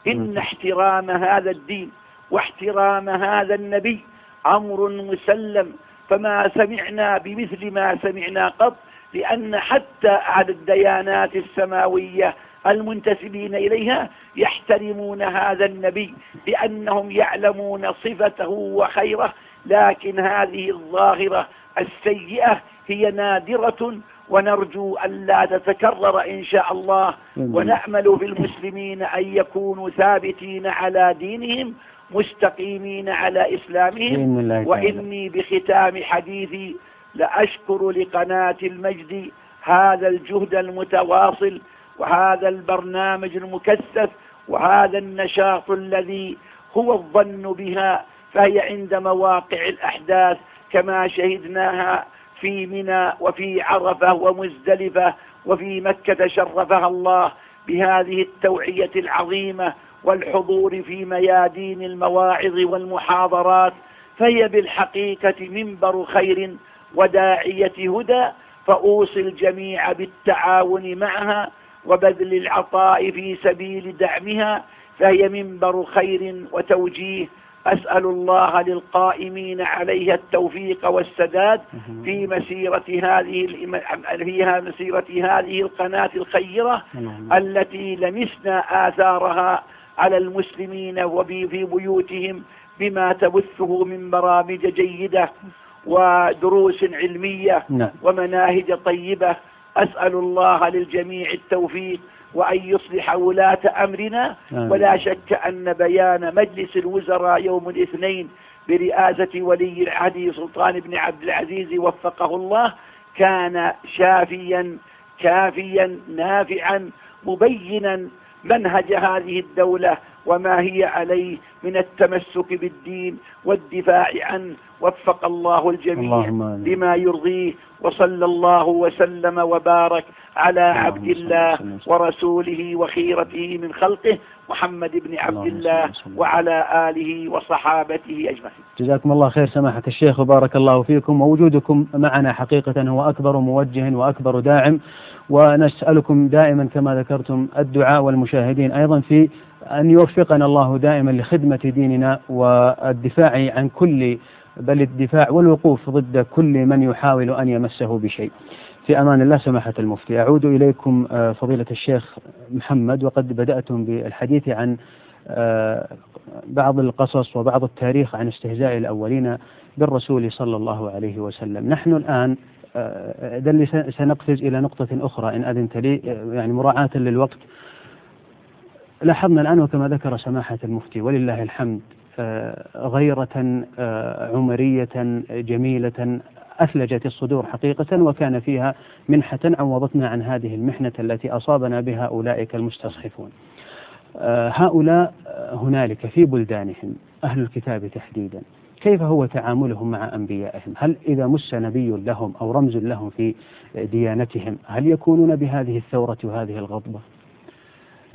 إن احترام هذا الدين واحترام هذا النبي أمر مسلم. فما سمعنا بمثل ما سمعنا قط لأن حتى أهل الديانات السماوية المنتسبين إليها يحترمون هذا النبي لأنهم يعلمون صفته وخيره لكن هذه الظاهرة السيئة هي نادرة ونرجو أن لا تتكرر إن شاء الله ونأمل في المسلمين أن يكونوا ثابتين على دينهم مستقيمين على إسلامهم. وإني بختام حديثي لأشكر لقناة المجد هذا الجهد المتواصل وهذا البرنامج المكثف وهذا النشاط الذي هو الظن بها فهي عند مواقع الأحداث كما شهدناها في منى وفي عرفة ومزدلفة وفي مكة شرفها الله بهذه التوعية العظيمة والحضور في ميادين المواعظ والمحاضرات فهي بالحقيقة منبر خير وداعية هدى فأوصي الجميع بالتعاون معها وبذل العطاء في سبيل دعمها فهي منبر خير وتوجيه. أسأل الله للقائمين عليها التوفيق والسداد في مسيرة هذه فيها مسيرة هذه القناة الخيرة التي لمسنا آثارها على المسلمين وفي بيوتهم بما تبثه من برامج جيدة ودروس علمية نعم. ومناهج طيبة. أسأل الله للجميع التوفيق وأن يصلح ولاة أمرنا. ولا شك أن بيان مجلس الوزراء يوم الاثنين برئاسة ولي العهد سلطان بن عبد العزيز وفقه الله كان شافيا كافيا نافعا مبينا منهج هذه الدولة. وما هي عليه من التمسك بالدين والدفاع عنه. وفق الله الجميع لما يرضيه. وصلى الله وسلم وبارك على عبد الله ورسوله وخيرته من خلقه محمد بن عبد الله وعلى آله وصحابته أجمعين. جزاكم الله خير سماحة الشيخ وبارك الله فيكم. ووجودكم معنا حقيقة هو أكبر موجه وأكبر داعم. ونسألكم دائما كما ذكرتم الدعاء والمشاهدين. أيضا في أن يوفقنا الله دائما لخدمة ديننا والدفاع عن كل بل الدفاع والوقوف ضد كل من يحاول أن يمسه بشيء. في أمان الله سماحة المفتي أعود إليكم آه، فضيلة الشيخ محمد وقد بدأتم بالحديث عن آه، بعض القصص وبعض التاريخ عن استهزاء الأولين بالرسول صلى الله عليه وسلم. نحن الآن آه، دل سنقفز إلى نقطة أخرى إن أذنت لي يعني مراعاة للوقت. لاحظنا الآن وكما ذكر سماحة المفتي ولله الحمد غيرة عمرية جميلة أثلجت الصدور حقيقة وكان فيها منحة عوضتنا عن هذه المحنة التي أصابنا بها أولئك المستصحفون آه، هؤلاء هنالك في بلدانهم أهل الكتاب تحديدا كيف هو تعاملهم مع أنبيائهم؟ هل إذا مس نبي لهم أو رمز لهم في ديانتهم هل يكونون بهذه الثورة وهذه الغضبة؟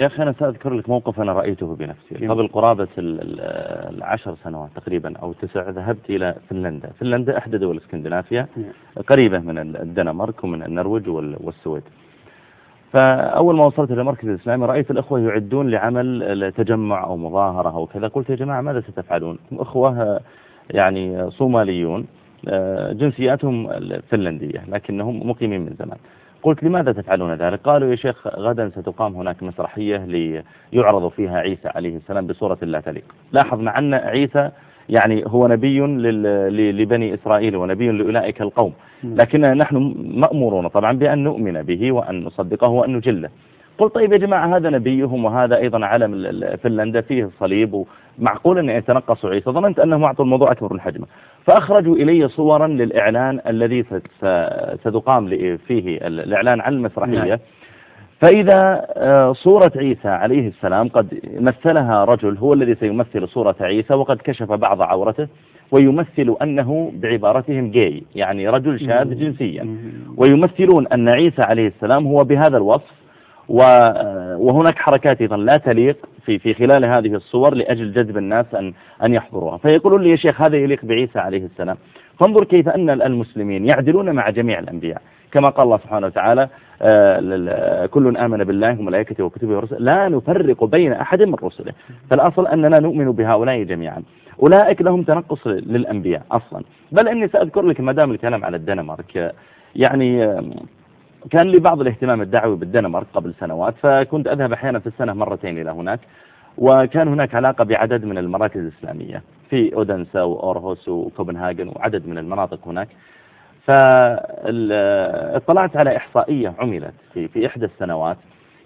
يا أخي أنا سأذكر لك موقف أنا رأيته بنفسي. قبل قرابة العشر سنوات تقريبا أو تسع ذهبت إلى فنلندا. فنلندا إحدى دول اسكندنافيا قريبة من الدنمارك ومن النرويج والسويد. فأول ما وصلت إلى المركز الإسلامي رأيت الأخوة يعدون لعمل تجمع أو مظاهرة أو كذا. قلت يا جماعة ماذا ستفعلون؟ أخوة يعني صوماليون. جنسياتهم فنلندية لكنهم مقيمين من زمان. قلت لماذا تفعلون ذلك؟ قالوا يا شيخ غدا ستقام هناك مسرحية ليعرض فيها عيسى عليه السلام بصورة لا تليق. لاحظ مع أن عيسى يعني هو نبي لبني إسرائيل ونبي لأولئك القوم. لكن نحن مأمورون طبعا بأن نؤمن به وأن نصدقه وأن نجله. قلت طيب يا جماعة هذا نبيهم وهذا أيضا علم فنلندا فيه الصليب ومعقول أن يتنقصوا عيسى. ظننت أنهم أعطوا الموضوع أكبر من حجمه. فأخرجوا إلي صورا للإعلان الذي ستقام فيه الإعلان عن المسرحية. نعم. فإذا آه، صورة عيسى عليه السلام قد مثلها رجل هو الذي سيمثل صورة عيسى وقد كشف بعض عورته ويمثل أنه بعبارتهم جاي يعني رجل شاذ جنسيا. ويمثلون أن عيسى عليه السلام هو بهذا الوصف وهناك حركات أيضا لا تليق في في خلال هذه الصور لأجل جذب الناس أن أن يحضروها. فيقولون لي يا شيخ هذا يليق بعيسى عليه السلام. فانظر كيف أن المسلمين يعدلون مع جميع الأنبياء. كما قال الله سبحانه وتعالى آه، كل آمن بالله وملائكته وكتبه ورسله لا نفرق بين أحد من رسله. فالأصل أننا نؤمن بهؤلاء جميعا. أولئك لهم تنقص للأنبياء أصلا. بل أني سأذكر لك ما دام الكلام على الدنمارك. يعني كان لي بعض الاهتمام الدعوي بالدنمارك قبل سنوات فكنت أذهب أحيانا في السنة مرتين إلى هناك وكان هناك علاقة بعدد من المراكز الإسلامية في أودنسا وأورهوس وكوبنهاجن وعدد من المناطق هناك. فاطلعت على إحصائية عملت في, في إحدى السنوات.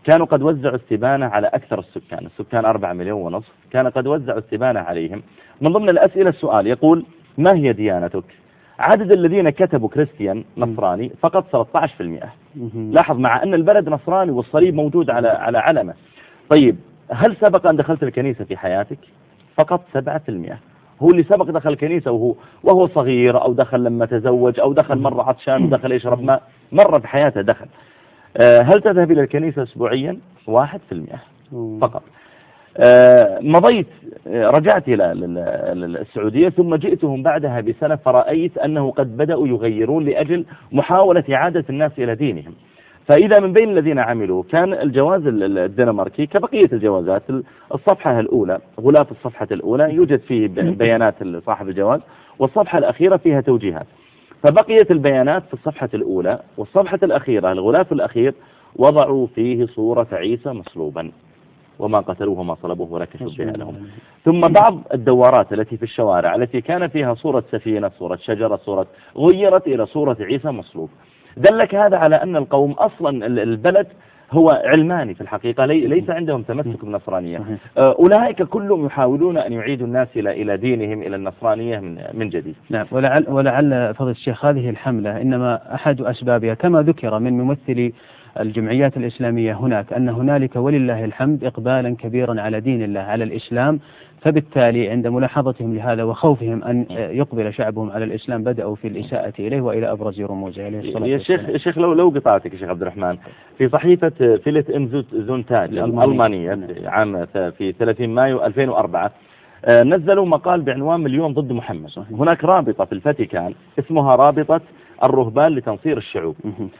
كانوا قد وزعوا السبانة على أكثر السكان السكان 4 مليون ونصف كان قد وزعوا السبانة عليهم. من ضمن الأسئلة السؤال يقول ما هي ديانتك؟ عدد الذين كتبوا كريستيان نصراني فقط 13% لاحظ مع أن البلد نصراني والصليب موجود على على علمه. طيب هل سبق أن دخلت الكنيسة في حياتك؟ فقط 7% هو اللي سبق دخل الكنيسة وهو وهو صغير أو دخل لما تزوج أو دخل مرة عطشان (clears throat) ودخل يشرب ماء مرة في حياته دخل. آه، هل تذهب إلى الكنيسة أسبوعيا؟ 1% فقط. آه، مضيت آه، رجعت إلى السعودية ثم جئتهم بعدها بسنة فرأيت أنه قد بدأوا يغيرون لأجل محاولة إعادة الناس إلى دينهم. فإذا من بين الذين عملوا كان الجواز الدنماركي كبقية الجوازات. الصفحة الأولى غلاف الصفحة الأولى يوجد فيه (laughs) بيانات صاحب الجواز والصفحة الأخيرة فيها توجيهات. فبقيت البيانات في الصفحة الأولى والصفحة الأخيرة الغلاف الأخير وضعوا فيه صورة عيسى مصلوبا وما قتلوه وما صلبوه ولكن شبه لهم. ثم بعض الدوارات التي في الشوارع التي كان فيها صورة سفينة صورة شجرة صورة غيرت إلى صورة عيسى مصلوب. دلك هذا على أن القوم أصلا البلد هو علماني في الحقيقة ليس عندهم تمسك بالنصرانية. آه، أولئك كلهم يحاولون أن يعيدوا الناس إلى إلى دينهم إلى النصرانية من من جديد. نعم. ولعل, ولعل فضل الشيخ هذه الحملة إنما أحد أسبابها كما ذكر من ممثلي الجمعيات الإسلامية هناك أن هنالك ولله الحمد إقبالا كبيرا على دين الله على الإسلام. فبالتالي عند ملاحظتهم لهذا وخوفهم أن يقبل شعبهم على الإسلام بدأوا في الإساءة إليه وإلى أبرز رموزه عليه الصلاة يا شيخ شيخ لو لو قطعتك يا شيخ عبد الرحمن في صحيفة Welt am Sonntag الألمانية. عام في 30 مايو 2004 آه، نزلوا مقال بعنوان مليون ضد محمد. صحيح. هناك رابطة في الفاتيكان اسمها رابطة الرهبان لتنصير الشعوب.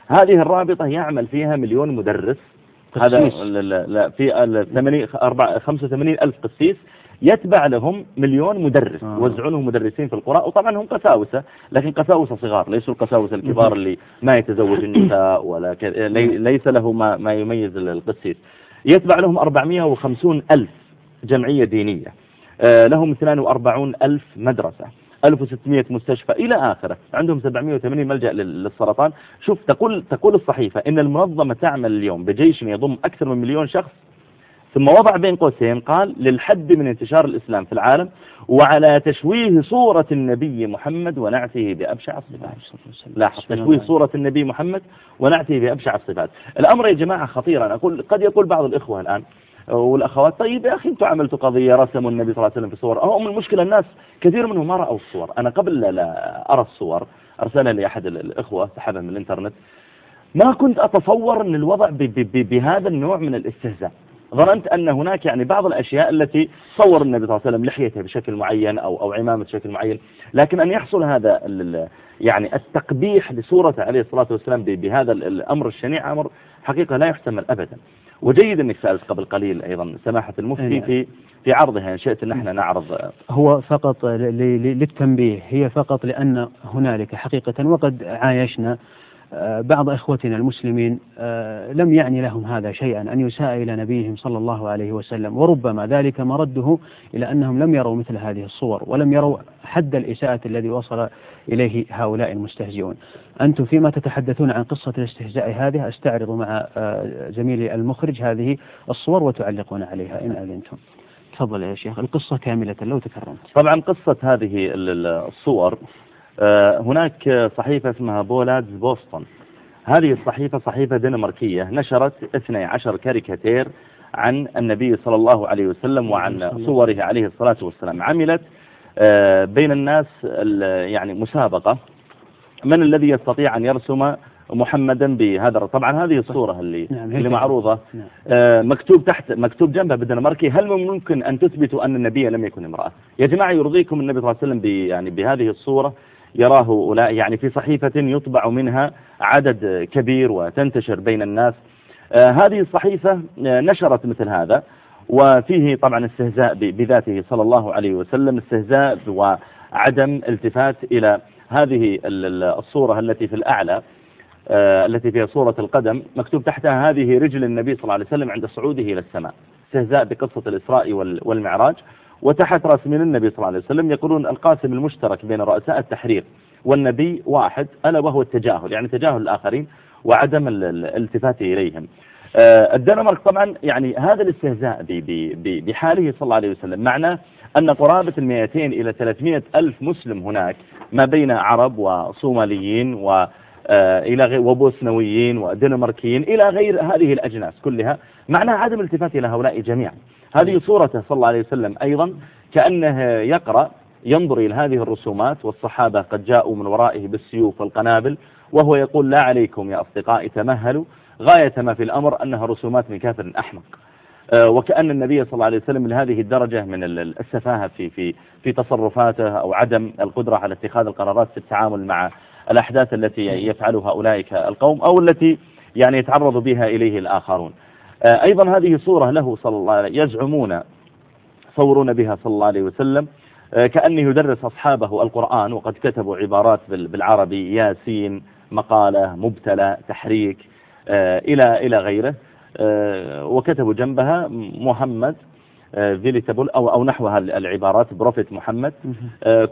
هذه الرابطة يعمل فيها مليون مدرس. هذا لا لا في 85 ألف قسيس يتبع لهم مليون مدرس. آه. يوزعون لهم مدرسين في القرى. وطبعا هم قساوسة لكن قساوسة صغار. ليسوا القساوسة الكبار اللي ما يتزوج النساء ولا ك... ليس له ما, ما يميز القسيس. يتبع لهم 450 ألف جمعية دينية. آه، لهم 42 ألف مدرسة. 1600 مستشفى إلى آخره. عندهم 780 ملجأ للسرطان. شوف تقول, تقول الصحيفة إن المنظمة تعمل اليوم بجيش يضم أكثر من مليون شخص ثم وضع بين قوسين قال للحد من انتشار الإسلام في العالم وعلى تشويه صورة النبي محمد ونعته بأبشع الصفات. لاحظ تشويه صورة النبي محمد ونعته بأبشع الصفات. الأمر يا جماعة خطير. أنا أقول قد يقول بعض الإخوة الآن والأخوات طيب يا أخي أنتم عملتوا قضية رسموا النبي صلى الله عليه وسلم في صور. أهم المشكلة الناس كثير منهم ما رأوا الصور. أنا قبل لا أرى الصور أرسلها لي أحد الإخوة سحبها من الإنترنت. ما كنت أتصور أن الوضع بهذا النوع من الاستهزاء. ظننت أن هناك يعني بعض الأشياء التي صور النبي صلى الله عليه وسلم لحيته بشكل معين أو, أو عمامة بشكل معين. لكن أن يحصل هذا يعني التقبيح لصورته عليه الصلاة والسلام بهذا الأمر الشنيع أمر حقيقة لا يحتمل أبدا. وجيد أنك سألت قبل قليل أيضا سماحة المفتي في في عرضها إن شئت أن إحنا نعرض. هو فقط للتنبيه هي فقط لأن هنالك حقيقة وقد عايشنا بعض إخوتنا المسلمين آه، لم يعني لهم هذا شيئا أن يساء إلى نبيهم صلى الله عليه وسلم وربما ذلك مرده إلى أنهم لم يروا مثل هذه الصور ولم يروا حد الإساءة الذي وصل إليه هؤلاء المستهزئون. أنتم فيما تتحدثون عن قصة الاستهزاء هذه أستعرض مع آه، زميلي المخرج هذه الصور وتعلقون عليها إن أذنتم. تفضل يا شيخ القصة كاملة لو تكرمت. طبعا قصة هذه الصور آه، هناك صحيفة اسمها بولادز بوسطن. هذه الصحيفة صحيفة دنماركية نشرت 12 كاريكاتير عن النبي صلى الله عليه وسلم وعن صوره عليه الصلاة والسلام. عملت آه، بين الناس يعني مسابقة. من الذي يستطيع أن يرسم محمدا بهذا؟ طبعا هذه الصورة اللي نعم اللي معروضة. نعم. آه مكتوب تحت مكتوب جنبها بالدنماركي هل ممكن أن تثبتوا أن النبي لم يكن امرأة؟ يا جماعة يرضيكم النبي صلى الله عليه وسلم يعني بهذه الصورة؟ يراه أولئك يعني في صحيفة يطبع منها عدد كبير وتنتشر بين الناس. آه هذه الصحيفة آه نشرت مثل هذا وفيه طبعا استهزاء بذاته صلى الله عليه وسلم استهزاء وعدم التفات إلى هذه الصورة التي في الأعلى آه التي فيها صورة القدم مكتوب تحتها هذه رجل النبي صلى الله عليه وسلم عند صعوده إلى السماء. استهزاء بقصة الإسراء والمعراج. وتحت رأس من النبي صلى الله عليه وسلم يقولون القاسم المشترك بين رؤساء التحرير والنبي واحد ألا وهو التجاهل يعني تجاهل الآخرين وعدم الالتفات إليهم. آه، الدنمارك طبعا يعني هذا الاستهزاء بحاله صلى الله عليه وسلم. معناه أن قرابة المئتين إلى 300 ألف مسلم هناك ما بين عرب وصوماليين و آه، إلى وبوسنويين ودنماركيين إلى غير هذه الأجناس كلها معناها عدم الالتفات إلى هؤلاء جميعا. هذه صورته صلى الله عليه وسلم. أيضا كأنه يقرأ ينظر إلى هذه الرسومات والصحابة قد جاءوا من ورائه بالسيوف والقنابل وهو يقول لا عليكم يا أصدقائي تمهلوا. غاية ما في الأمر أنها رسومات من كافر أحمق. آه، وكأن النبي صلى الله عليه وسلم لهذه الدرجة من السفاهة في في في تصرفاته أو عدم القدرة على اتخاذ القرارات في التعامل مع الأحداث التي يفعلها أولئك القوم أو التي يعني يتعرض بها إليه الآخرون. أيضا هذه صورة له صلى الله عليه يزعمون صورون بها صلى الله عليه وسلم آه، كأنه يدرس أصحابه القرآن وقد كتبوا عبارات بالعربي ياسين مقالة مبتلى تحريك آه، إلى إلى غيره وكتبوا جنبها محمد فيليتابل أو, أو نحو العبارات Prophet محمد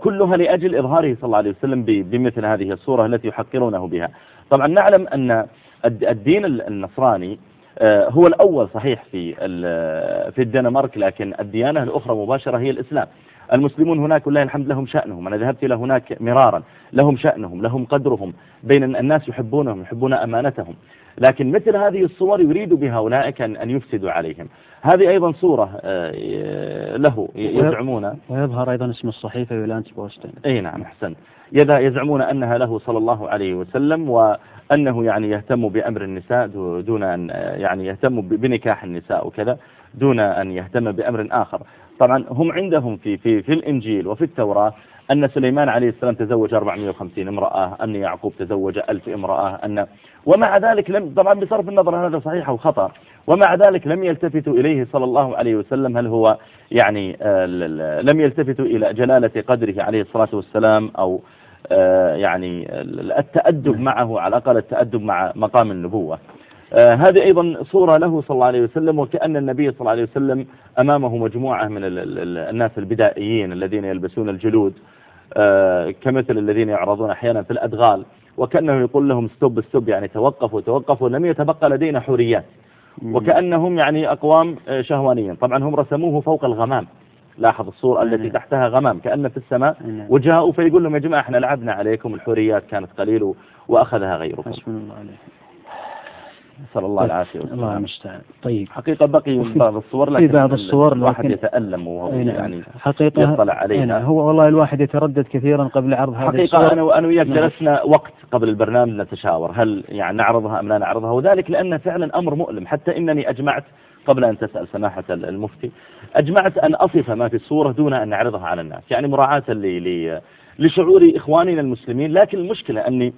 كلها لأجل إظهاره صلى الله عليه وسلم بمثل هذه الصورة التي يحقرونه بها. طبعا نعلم أن الدين النصراني آه، هو الأول صحيح في في الدنمارك لكن الديانة الأخرى مباشرة هي الإسلام. المسلمون هناك والله الحمد لهم شأنهم. أنا ذهبت إلى هناك مرارا. لهم شأنهم لهم قدرهم بين الناس يحبونهم يحبون أمانتهم. لكن مثل هذه الصور يريد بها أولئك أن يفسدوا عليهم. هذه أيضا صورة آه، له يزعمون. ويظهر أيضا اسم الصحيفة يولانت بوستن. أي نعم أحسن يزعمون أنها له صلى الله عليه وسلم وأنه يعني يهتم بأمر النساء دون أن يعني يهتم بنكاح النساء وكذا دون أن يهتم بأمر آخر. طبعا هم عندهم في, في, في الإنجيل وفي التوراة أن سليمان عليه السلام تزوج 450 امرأة أن يعقوب تزوج 1000 امرأة أن ومع ذلك لم طبعا بصرف النظر هذا صحيح أو خطأ ومع ذلك لم يلتفتوا إليه صلى الله عليه وسلم. هل هو يعني آه، لم يلتفتوا إلى جلالة قدره عليه الصلاة والسلام أو يعني التأدب معه على الأقل التأدب مع مقام النبوة. آه، هذه أيضا صورة له صلى الله عليه وسلم وكأن النبي صلى الله عليه وسلم أمامه مجموعة من الناس البدائيين الذين يلبسون الجلود آه، كمثل الذين يعرضون أحيانا في الأدغال وكأنه يقول لهم stop stop يعني توقفوا توقفوا لم يتبقى لدينا حوريات. وكأنهم يعني أقوام شهوانيين. طبعا هم رسموه فوق الغمام. لاحظ الصورة التي تحتها غمام كأن في السماء وجاءوا فيقول لهم يا جماعة إحنا لعبنا عليكم الحوريات كانت قليل وأخذها غيركم. الله عليه نسأل الله طيب. العافية الله المستعان. طيب. حقيقة بقي بعض الصور لكن في بعض الصور الواحد يتألم وهو نعم. يعني حقيقة يطلع عليها هو والله الواحد يتردد كثيرا قبل عرض هذه حقيقة الصور. أنا وأنا وياك نعم. جلسنا وقت قبل البرنامج نتشاور هل يعني نعرضها أم لا نعرضها؟ وذلك لأن فعلا أمر مؤلم حتى إنني أجمعت قبل أن تسأل سماحة المفتي. أجمعت أن أصف ما في الصورة دون أن نعرضها على الناس. يعني مراعاة لشعور إخواننا المسلمين. لكن المشكلة أني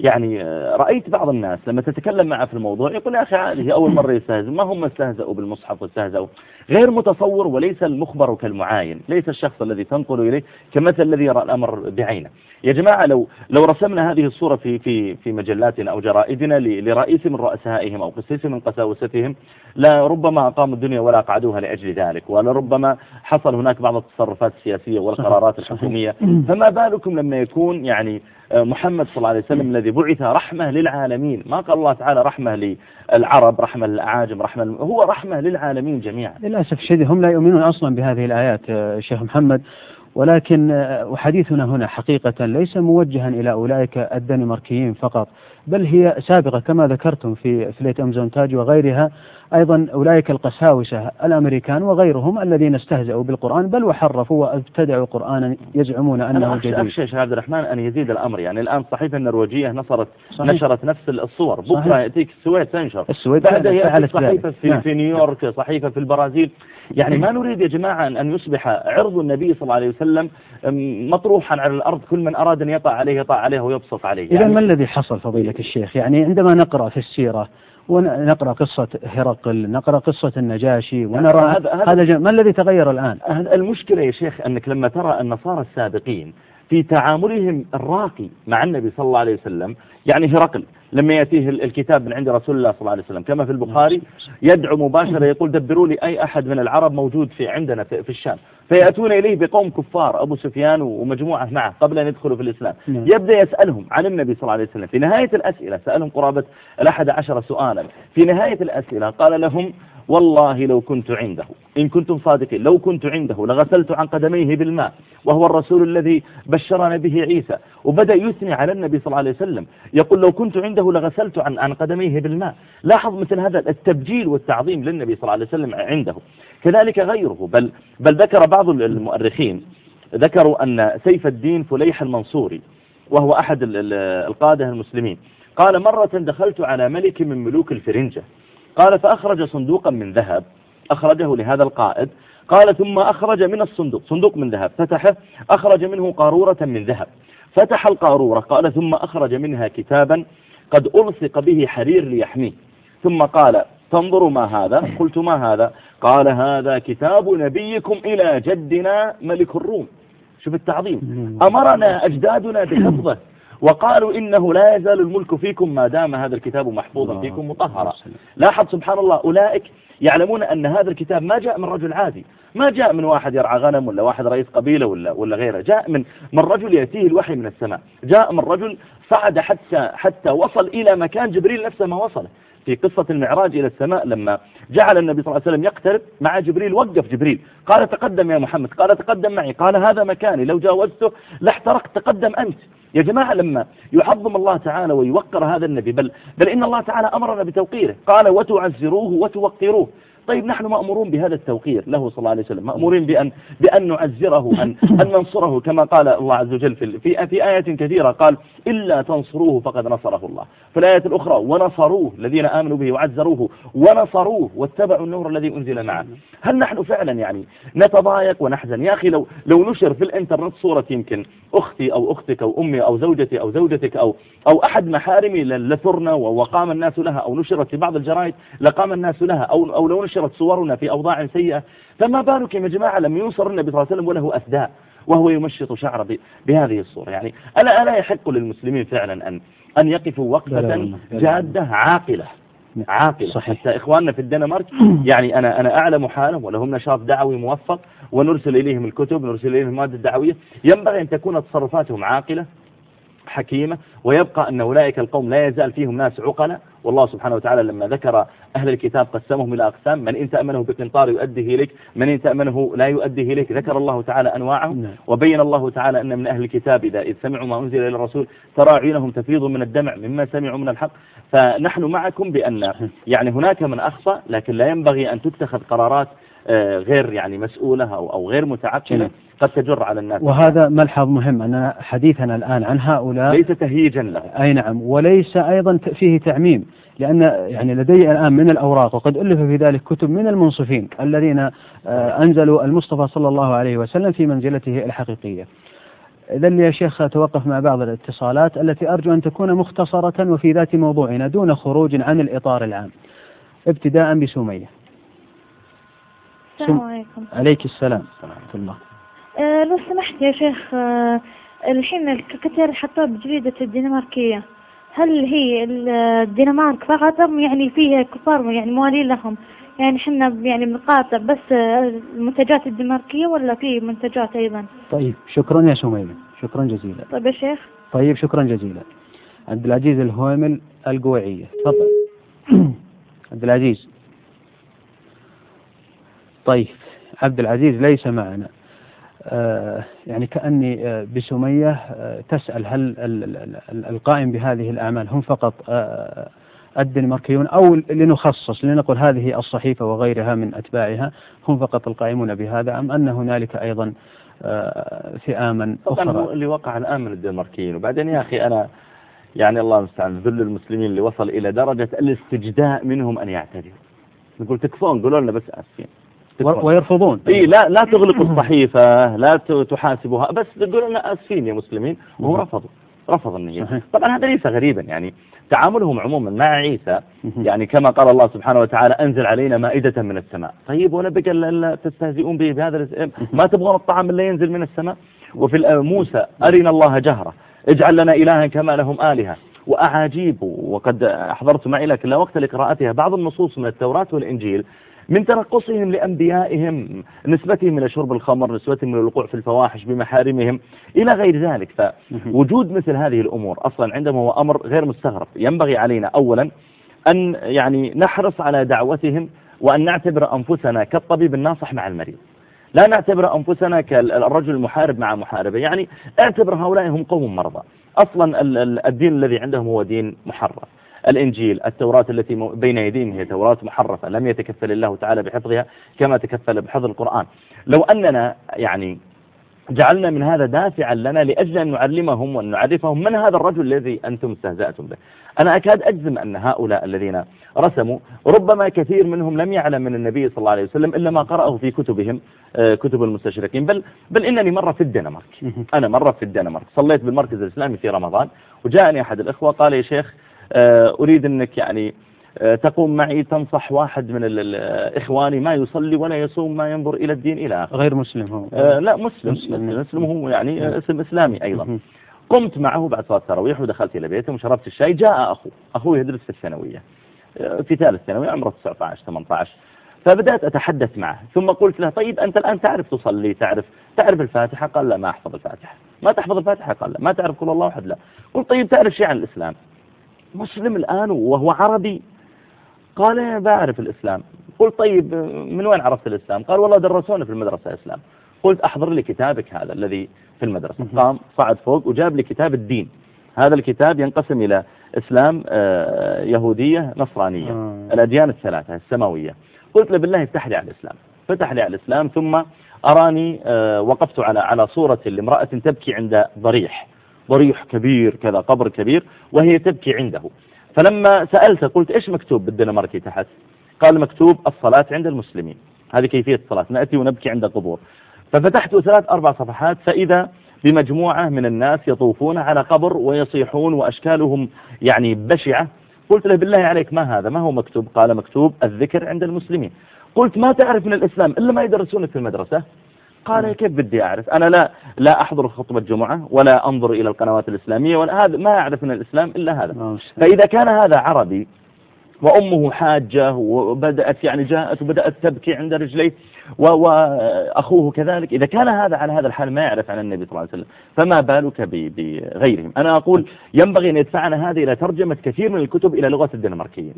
يعني آه، رأيت بعض الناس لما تتكلم معه في الموضوع يقول يا أخي هذه أول مرة يستهزئ. ما هم استهزأوا بالمصحف واستهزأوا. غير متصور وليس المخبر كالمعاين ليس الشخص الذي تنقل إليه كمثل الذي يرى الأمر بعينه. يا جماعة لو لو رسمنا هذه الصورة في في في مجلاتنا أو جرائدنا لرئيس من رؤسائهم أو قسيس من قساوستهم لا ربما أقاموا الدنيا ولا قعدوها لأجل ذلك ولربما حصل هناك بعض التصرفات السياسية والقرارات الحكومية. فما بالكم لما يكون يعني محمد صلى الله عليه وسلم الذي بعث رحمة للعالمين. ما قال الله تعالى رحمة للعرب رحمة للأعاجم رحمة هو رحمة للعالمين جميعا. للأسف الشديد هم لا يؤمنون أصلا بهذه الآيات شيخ محمد. ولكن وحديثنا هنا حقيقة ليس موجها إلى أولئك الدنماركيين فقط بل هي سابقة كما ذكرتم في فليت أمزونتاج وغيرها. أيضا أولئك القساوسة الأمريكان وغيرهم الذين استهزأوا بالقرآن بل وحرفوا وابتدعوا قرآنا يزعمون أنه جديد. أخشى شيخ عبد الرحمن أن يزيد الأمر. يعني الآن الصحيفة النرويجية نصرت صحيح. نشرت نفس الصور. بكرة يأتيك السويد تنشر. السويد بعد يأتي صحيفة في, نعم. في نيويورك صحيفة في البرازيل. يعني ما نريد يا جماعة أن يصبح عرض النبي صلى الله عليه وسلم مطروحا على الأرض. كل من أراد أن يطع عليه يطع عليه ويبسط عليه. إذا يعني ما الذي حصل فضيلة الشيخ؟ يعني عندما نقرأ في السيرة ونقرأ قصة هرقل نقرأ قصة النجاشي ونرى هذا, هذا ما الذي تغير الآن؟ المشكلة يا شيخ أنك لما ترى النصارى السابقين في تعاملهم الراقي مع النبي صلى الله عليه وسلم يعني هرقل لما يأتيه الكتاب من عند رسول الله صلى الله عليه وسلم. كما في البخاري يدعو مباشرة يقول دبروا لي أي أحد من العرب موجود في عندنا في الشام. فيأتون إليه بقوم كفار أبو سفيان ومجموعة معه قبل أن يدخلوا في الإسلام. نعم. يبدأ يسألهم عن النبي صلى الله عليه وسلم. في نهاية الأسئلة سألهم قرابة الأحد عشر سؤالا. في نهاية الأسئلة قال لهم والله لو كنت عنده. إن كنتم صادقين لو كنت عنده لغسلت عن قدميه بالماء وهو الرسول الذي بشرنا به عيسى وبدأ يثني على النبي صلى الله عليه وسلم يقول لو كنت عنده لغسلت عن عن قدميه بالماء. لاحظ مثل هذا التبجيل والتعظيم للنبي صلى الله عليه وسلم عنده. كذلك غيره بل بل ذكر بعض المؤرخين ذكروا أن سيف الدين فليح المنصوري وهو أحد القادة المسلمين قال مرة دخلت على ملك من ملوك الفرنجة. قال فأخرج صندوقا من ذهب أخرجه لهذا القائد قال ثم أخرج من الصندوق صندوق من ذهب فتحه أخرج منه قارورة من ذهب فتح القارورة قال ثم أخرج منها كتابا قد ألصق به حرير ليحميه ثم قال تنظروا ما هذا؟ قلت ما هذا؟ قال هذا كتاب نبيكم إلى جدنا ملك الروم. شوف التعظيم. أمرنا أجدادنا بحفظه. وقالوا إنه لا يزال الملك فيكم ما دام هذا الكتاب محفوظا فيكم مطهرا. لاحظ سبحان الله أولئك يعلمون أن هذا الكتاب ما جاء من رجل عادي. ما جاء من واحد يرعى غنم ولا واحد رئيس قبيلة ولا, ولا غيره. جاء من, من رجل يأتيه الوحي من السماء. جاء من رجل صعد حتى, حتى وصل إلى مكان جبريل نفسه ما وصله. في قصة المعراج إلى السماء لما جعل النبي صلى الله عليه وسلم يقترب مع جبريل وقف جبريل. قال تقدم يا محمد قال تقدم معي قال هذا مكاني لو جاوزته لاحترقت تقدم أنت. يا جماعة لما يعظم الله تعالى ويوقر هذا النبي بل, بل إن الله تعالى أمرنا بتوقيره. قال وتعزروه وتوقروه. طيب نحن مأمورون بهذا التوقير له صلى الله عليه وسلم. مأمورين بأن, بأن نعزره أن, (laughs) أن ننصره كما قال الله عز وجل في, في, في آية كثيرة قال إلا تنصروه فقد نصره الله. في الآية الأخرى ونصروه الذين آمنوا به وعزروه ونصروه واتبعوا النور الذي أنزل معه. هل نحن فعلا يعني نتضايق ونحزن؟ يا أخي لو, لو نشر في الإنترنت صورة يمكن أختي أو أختك أو أمي أو زوجتي أو زوجتك أو, أو أحد محارمي لثرنا وقام الناس لها أو نشرت في بعض الجرائد لقام الناس لها أو, أو لو نشرت صورنا في أوضاع سيئة فما بالك يا جماعة لم ينصر النبي صلى الله عليه وسلم وله أثداء وهو يمشط شعره بهذه الصورة. يعني ألا, ألا يحق للمسلمين فعلا أن, أن يقفوا وقفة جادة عاقلة. عاقلة. صحيح. حتى إخواننا في الدنمارك يعني أنا, أنا أعلم حالهم ولهم نشاط دعوي موفق ونرسل إليهم الكتب نرسل إليهم المادة الدعوية. ينبغي أن تكون تصرفاتهم عاقلة حكيمة ويبقى أن أولئك القوم لا يزال فيهم ناس عقلة والله سبحانه وتعالى لما ذكر أهل الكتاب قسمهم إلى أقسام من إن تأمنه بقنطار يؤديه إليك من إن تأمنه لا يؤديه إليك. ذكر الله تعالى أنواعهم نعم. وبين الله تعالى أن من أهل الكتاب إذا إذ سمعوا ما أنزل إلى الرسول ترى عيونهم تفيض من الدمع مما سمعوا من الحق. فنحن معكم بأن يعني هناك من أخطأ لكن لا ينبغي أن تتخذ قرارات غير يعني مسؤولة أو, أو غير متعقلة قد تجر على الناس. وهذا ملحظ مهم. أن حديثنا الآن عن هؤلاء. ليس تهييجا له أي نعم. وليس أيضا فيه تعميم. لأن يعني لدي الآن من الأوراق وقد ألف في ذلك كتب من المنصفين الذين آه، أنزلوا المصطفى صلى الله عليه وسلم في منزلته الحقيقية. إذا يا شيخ أتوقف مع بعض الاتصالات التي أرجو أن تكون مختصرة وفي ذات موضوعنا دون خروج عن الإطار العام. ابتداء بسمية. السلام عليكم. عليك السلام ورحمة الله. أه لو سمحت يا شيخ أه الحين الكاريكاتير حطوها بجريدة الدنماركية. هل هي الدنمارك فقط أم يعني فيها كفار يعني موالين لهم؟ يعني حنا يعني بنقاطع بس المنتجات الدنماركية ولا في منتجات أيضا؟ طيب شكرا يا سميمة شكرا جزيلا. طيب يا شيخ. طيب شكرا جزيلا. عبد العزيز الهويمل القويعية تفضل. (coughs) عبد العزيز. طيب عبد العزيز ليس معنا. آه يعني كأني آه بسمية آه تسأل هل القائم بهذه الأعمال هم فقط الدنماركيون أو لنخصص لنقول هذه الصحيفة وغيرها من أتباعها هم فقط القائمون بهذا أم أن هنالك أيضا فئاما أخرى؟ اللي وقع الآن من الدنماركيين. وبعدين يا أخي أنا يعني الله المستعان ذل المسلمين اللي وصل إلى درجة الاستجداء منهم أن يعتذروا نقول تكفون قولوا لنا بس آسفين. ويرفضون. اي لا لا تغلقوا الصحيفة لا تحاسبوها بس تقولوا لنا أسفين يا مسلمين. وهم رفضوا رفض النية. طبعا هذا ليس غريبا يعني تعاملهم عموما مع عيسى يعني كما قال الله سبحانه وتعالى أنزل علينا مائدة من السماء. طيب ولا بقى لا تستهزئون به بهذا ما تبغون الطعام اللي ينزل من السماء؟ وفي موسى أرنا الله جهرة. اجعل لنا إلها كما لهم آلهة. وأعاجيب وقد أحضرت معي لكن لا وقت لقراءتها. بعض النصوص من التوراة والإنجيل من ترقصهم لأنبيائهم نسبتهم إلى شرب الخمر نسبتهم إلى الوقوع في الفواحش بمحارمهم إلى غير ذلك. فوجود مثل هذه الأمور أصلا عندما هو أمر غير مستغرب. ينبغي علينا أولا أن يعني نحرص على دعوتهم وأن نعتبر أنفسنا كالطبيب الناصح مع المريض. لا نعتبر أنفسنا كالرجل المحارب مع محاربة. يعني اعتبر هؤلاء هم قوم مرضى. أصلا الدين الذي عندهم هو دين محرف الإنجيل التوراة التي بين يديهم هي توراة محرفة لم يتكفل الله تعالى بحفظها كما تكفل بحفظ القرآن. لو أننا يعني جعلنا من هذا دافعا لنا لأجل أن نعلمهم وأن نعرفهم من هذا الرجل الذي أنتم استهزأتم به. أنا أكاد أجزم أن هؤلاء الذين رسموا ربما كثير منهم لم يعلم من النبي صلى الله عليه وسلم إلا ما قرأه في كتبهم آه، كتب المستشرقين. بل, بل إنني مرة في الدنمارك. (laughs) أنا مرة في الدنمارك. صليت بالمركز الإسلامي في رمضان وجاءني أحد الإخوة قال يا شيخ أريد أنك يعني آه، تقوم معي تنصح واحد من إخواني ما يصلي ولا يصوم ما ينظر إلى الدين إلى آخر غير مسلم هو. آه لا مسلم. مسلم, مسلم. هو يعني اسم إسلامي أيضا. قمت معه بعد صلاة التراويح ودخلت إلى بيته وشربت الشاي. جاء أخو. أخوه يدرس في الثانوية. آه، في ثالث ثانوي عمره 19 18 فبدأت أتحدث معه. ثم قلت له طيب أنت الآن تعرف تصلي تعرف تعرف الفاتحة؟ قال لا ما أحفظ الفاتحة. ما تحفظ الفاتحة؟ قال لا. ما تعرف قول الله أحد لا. قلت طيب تعرف شيء عن الإسلام؟ مسلم الآن وهو عربي. قال بعرف الإسلام. قلت طيب من وين عرفت الإسلام؟ قال والله درسونا في المدرسة إسلام. قلت أحضر لي كتابك هذا الذي في المدرسة. قام صعد فوق وجاب لي كتاب الدين. هذا الكتاب ينقسم إلى إسلام آه، يهودية نصرانية. آه. الأديان الثلاثة السماوية. قلت له بالله افتح لي على الإسلام. فتح لي على الإسلام ثم أراني آه، وقفت على على صورة لامرأة تبكي عند ضريح. ضريح كبير كذا قبر كبير وهي تبكي عنده. فلما سألت قلت إيش مكتوب بالدنماركي تحت؟ قال مكتوب الصلاة عند المسلمين. هذه كيفية الصلاة نأتي ونبكي عند قبور. ففتحت ثلاث أربع صفحات فإذا بمجموعة من الناس يطوفون على قبر ويصيحون وأشكالهم يعني بشعة. قلت له بالله عليك ما هذا؟ ما هو مكتوب؟ قال مكتوب الذكر عند المسلمين. قلت ما تعرف من الإسلام إلا ما يدرسونك في المدرسة. قال كيف بدي أعرف؟ أنا لا لا أحضر خطبة جمعة ولا أنظر إلى القنوات الإسلامية ولا هذا ما أعرف من الإسلام إلا هذا. فإذا كان هذا عربي وأمه حاجة وبدأت يعني جاءت وبدأت تبكي عند رجليه وأخوه كذلك. إذا كان هذا على هذا الحال ما يعرف عن النبي صلى الله عليه وسلم فما بالك بغيرهم؟ أنا أقول ينبغي أن يدفعنا هذه إلى ترجمة كثير من الكتب إلى لغة الدنماركيين.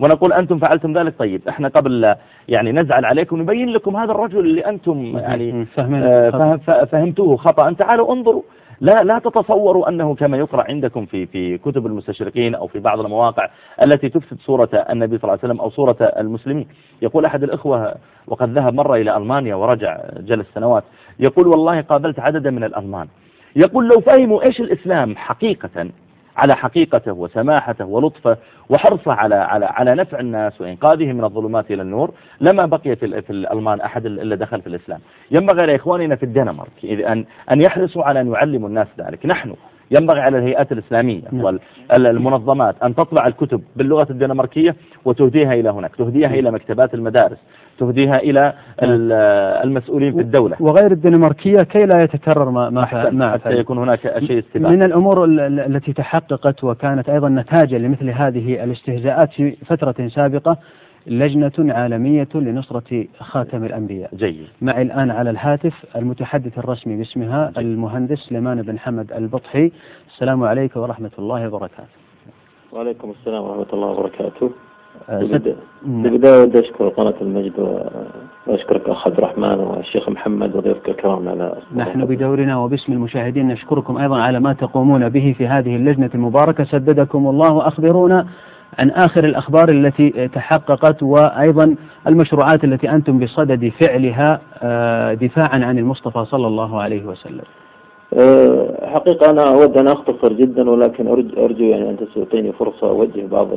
ونقول أنتم فعلتم ذلك؟ طيب إحنا قبل يعني نزعل عليكم نبين لكم هذا الرجل اللي أنتم يعني آه، فهمتوه خطأ. تعالوا انظروا لا لا تتصوروا أنه كما يقرأ عندكم في في كتب المستشرقين أو في بعض المواقع التي تفسد صورة النبي صلى الله عليه وسلم أو صورة المسلمين. يقول أحد الإخوة وقد ذهب مرة إلى ألمانيا ورجع جلس سنوات. يقول والله قابلت عددا من الألمان. يقول لو فهموا إيش الإسلام حقيقة على حقيقته وسماحته ولطفه وحرصه على على على نفع الناس وإنقاذهم من الظلمات إلى النور لما بقي في, الألمان أحد إلا دخل في الإسلام. ينبغي لإخواننا في الدنمارك أن أن يحرصوا على أن يعلموا الناس ذلك. نحن ينبغي على الهيئات الإسلامية نعم. والمنظمات أن تطبع الكتب باللغة الدنماركية وتهديها إلى هناك تهديها إلى مكتبات المدارس تهديها إلى نعم. المسؤولين في الدولة وغير الدنماركية كي لا يتكرر ما ما حتى يكون هناك شيء استباق من الأمور التي تحققت وكانت أيضا نتاجا لمثل هذه الاستهزاءات في فترة سابقة لجنة عالمية لنصرة خاتم الأنبياء. جيد. معي الآن على الهاتف المتحدث الرسمي باسمها جيد. المهندس سليمان بن حمد البطحي. السلام عليكم ورحمة الله وبركاته. وعليكم السلام ورحمة الله وبركاته. في البداية بدي أشكر قناة المجد وأشكرك أخ عبد الرحمن والشيخ محمد وضيفك الكرام على نحن بدورنا وباسم المشاهدين نشكركم أيضا على ما تقومون به في هذه اللجنة المباركة. سددكم الله وأخبرونا عن آخر الأخبار التي تحققت وأيضا المشروعات التي أنتم بصدد فعلها آه، دفاعا عن المصطفى صلى الله عليه وسلم أه، حقيقة أنا أود أن أختصر جدا ولكن أرجو يعني أن تعطيني فرصة أوجه بعض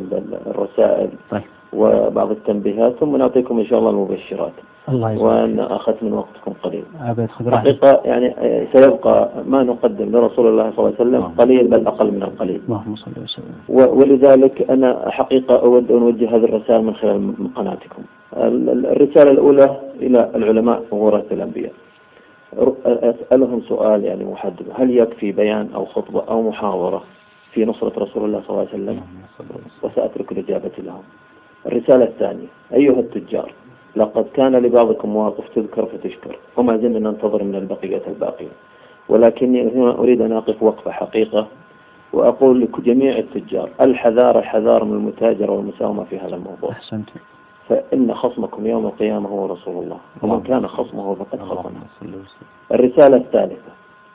الرسائل طيب. وبعض التنبيهات ثم نعطيكم إن شاء الله المبشرات. الله يسلمك وأن أخذت من وقتكم قليل. أبد خذ حقيقة يعني سيبقى ما نقدم لرسول الله صلى الله عليه وسلم قليل بل أقل من القليل. اللهم صل وسلم. ولذلك أنا حقيقة أود أن أوجه هذه الرسائل من خلال قناتكم. الرسالة الأولى إلى العلماء وورثة الأنبياء. أسألهم سؤال يعني محدد. هل يكفي بيان أو خطبة أو محاضرة في نصرة رسول الله صلى الله عليه وسلم. وسأترك الإجابة لهم. الرسالة الثانية. أيها التجار لقد كان لبعضكم مواقف تذكر فتشكر وما زلنا ننتظر من البقية الباقية ولكني هنا أريد أن أقف وقفة حقيقة وأقول لجميع التجار الحذار الحذار من المتاجرة والمساومة في هذا الموضوع. أحسنت. فإن خصمكم يوم القيامة هو رسول الله. ومن كان خصمه فقد خصمه. الرسالة الثالثة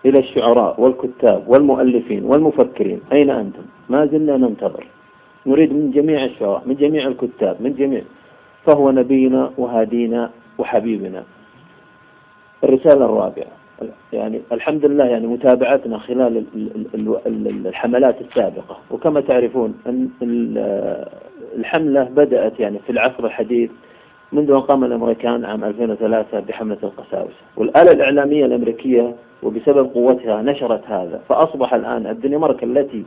إلى الشعراء والكتاب والمؤلفين والمفكرين. أين أنتم؟ ما زلنا ننتظر. نريد من جميع الشعراء من جميع الكتاب من جميع فهو نبينا وهادينا وحبيبنا. الرسالة الرابعة يعني الحمد لله يعني متابعتنا خلال الحملات السابقة. وكما تعرفون أن الحملة بدأت يعني في العصر الحديث منذ أن قام الأمريكان عام 2003 بحملة القساوسة. والآلة الإعلامية الأمريكية وبسبب قوتها نشرت هذا فأصبح الآن الدنمارك التي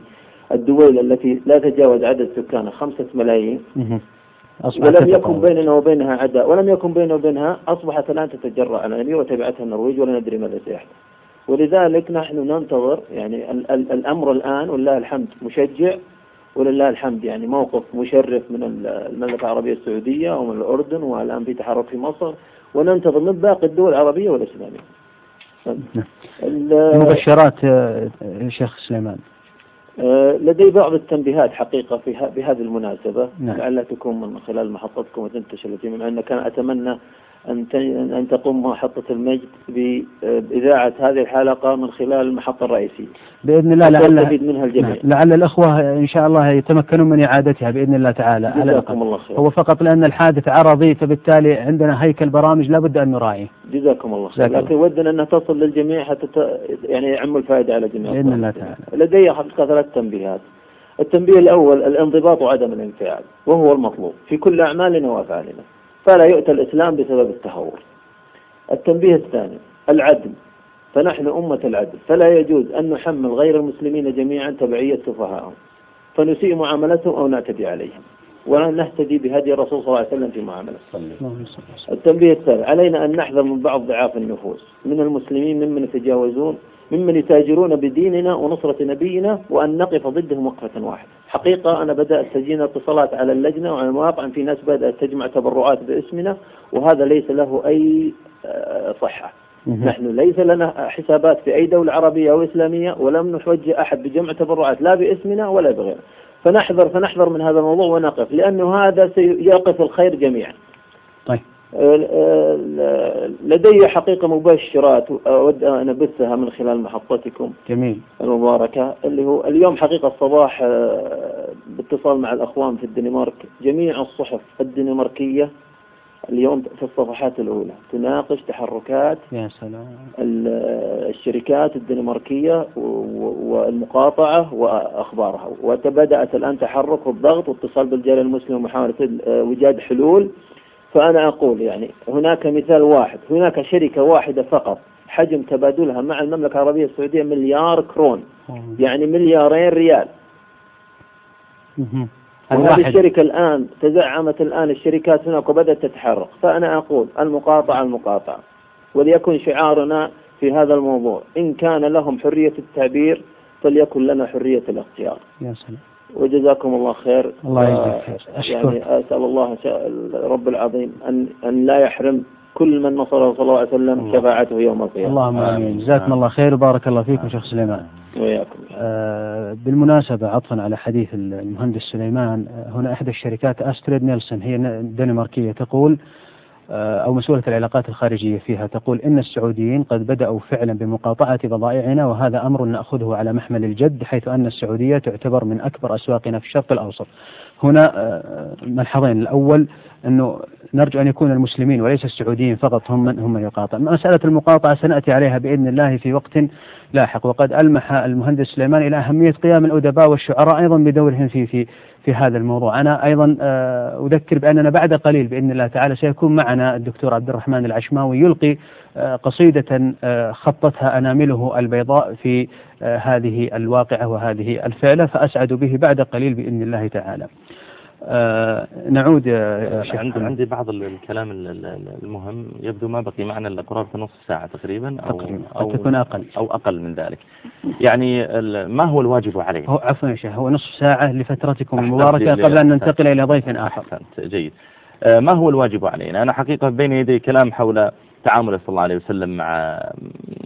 الدول التي لا تجاوز عدد سكانها خمسة ملايين. ولم يكن بيننا وبينها عداء ولم يكن بيننا وبينها أصبحت الآن تتجرأ على الأمير وتبعتها النرويج ولا ندري ماذا سيحدث. ولذلك نحن ننتظر يعني ال ال الأمر الآن ولله الحمد مشجع ولله الحمد يعني موقف مشرف من المملكة العربية السعودية ومن الأردن والآن في تحرك في مصر. وننتظر من باقي الدول العربية والإسلامية. المبشرات شيخ سليمان. آه، لدي بعض التنبيهات حقيقة في بهذه المناسبة نعم. لعلها تكون من خلال محطتكم وتنتشر الجميع أن كان أتمنى أن أن تقوم محطة المجد بإذاعة هذه الحلقة من خلال المحطة الرئيسية. بإذن الله لعل منها الجميع. نعم. لعل الأخوة إن شاء الله يتمكنون من إعادتها بإذن الله تعالى. جزاكم الله خير. هو فقط لأن الحادث عرضي فبالتالي عندنا هيكل برامج لابد أن نراعيه. جزاكم الله خير. لكن ودنا أنها تصل للجميع حتى ت... يعني يعم الفائدة على جميع بإذن الله تعالى. لدي حقيقة ثلاث تنبيهات. التنبيه الأول الانضباط وعدم الانفعال وهو المطلوب في كل أعمالنا وأفعالنا. فلا يؤتى الإسلام بسبب التهور. التنبيه الثاني العدل. فنحن أمة العدل. فلا يجوز أن نحمل غير المسلمين جميعا تبعية سفهاءهم. فنسيء معاملتهم أو نعتدي عليهم. ولا نهتدي بهدي الرسول صلى الله عليه وسلم في معاملته التنبيه الثالث علينا أن نحذر من بعض ضعاف النفوس. من المسلمين ممن يتجاوزون ممن يتاجرون بديننا ونصرة نبينا وأن نقف ضدهم وقفة واحدة. حقيقة أنا بدأت تجينا اتصالات على اللجنة وعلى المواقع في ناس بدأت تجمع تبرعات باسمنا وهذا ليس له أي آه، صحة. نحن ليس لنا حسابات في أي دولة عربية أو إسلامية ولم نوجه أحد بجمع تبرعات لا باسمنا ولا بغيره. فنحذر فنحذر من هذا الموضوع ونقف لأنه هذا سيقف الخير جميعا. طيب. لدي حقيقة مبشرات أود أن أبثها من خلال محطتكم جميل. المباركة اللي هو اليوم حقيقة الصباح آه، باتصال مع الأخوان في الدنمارك جميع الصحف الدنماركية اليوم في الصفحات الأولى. تناقش تحركات يا سلام. الشركات الدنماركية والمقاطعة وأخبارها. وتبدأت الآن تحرك والضغط واتصال بالجالية المسلم ومحاولة آه، وجاد حلول. فأنا أقول يعني هناك مثال واحد هناك شركة واحدة فقط حجم تبادلها مع المملكة العربية السعودية مليار كرون يعني مليارين ريال. وهذه الشركة الآن تزعمت الآن الشركات هناك وبدأت تتحرك. فأنا أقول المقاطعة المقاطعة وليكن شعارنا في هذا الموضوع. إن كان لهم حرية التعبير فليكن لنا حرية الاختيار. يا سلام. وجزاكم الله خير. الله يجزاك خير. يعني أسأل الله رب العظيم أن أن لا يحرم كل من نصره صلى الله عليه وسلم شفاعته يوم القيامة. اللهم آمين. جزاكم الله خير وبارك الله فيكم شيخ سليمان. وياكم آه بالمناسبة عطفا على حديث المهندس سليمان آه، هنا إحدى الشركات أستريد نيلسون هي دنماركية تقول آه، أو مسؤولة العلاقات الخارجية فيها. تقول إن السعوديين قد بدأوا فعلا بمقاطعة بضائعنا وهذا أمر نأخذه على محمل الجد حيث أن السعودية تعتبر من أكبر أسواقنا في الشرق الأوسط. هنا آه، ملحظين. الأول أنه نرجو أن يكون المسلمين وليس السعوديين فقط هم من هم من يقاطع. مسألة المقاطعة سنأتي عليها بإذن الله في وقت لاحق. وقد ألمح المهندس سليمان إلى أهمية قيام الأدباء والشعراء أيضا بدورهم في في في هذا الموضوع. أنا أيضا آه، أذكر بأننا بعد قليل بإذن الله تعالى سيكون معنا الدكتور عبد الرحمن العشماوي يلقي آه، قصيدة آه، خطتها أنامله البيضاء في هذه الواقعة وهذه الفعلة فأسعد به بعد قليل بإذن الله تعالى. آه نعود عندي, عندي بعض الكلام المهم. يبدو ما بقي معنا إلا قرابه نصف ساعة تقريبا أو, تقريبا. أو تكون أقل. أو أقل من ذلك. يعني ما هو الواجب عليه؟ هو عفوا يا شيخ هو نصف ساعة لفترتكم المباركة قبل أن ننتقل إلى ضيف آخر. أحسنت. جيد. آه ما هو الواجب علينا؟ أنا حقيقة بين يدي كلام حول تعامل صلى الله عليه وسلم مع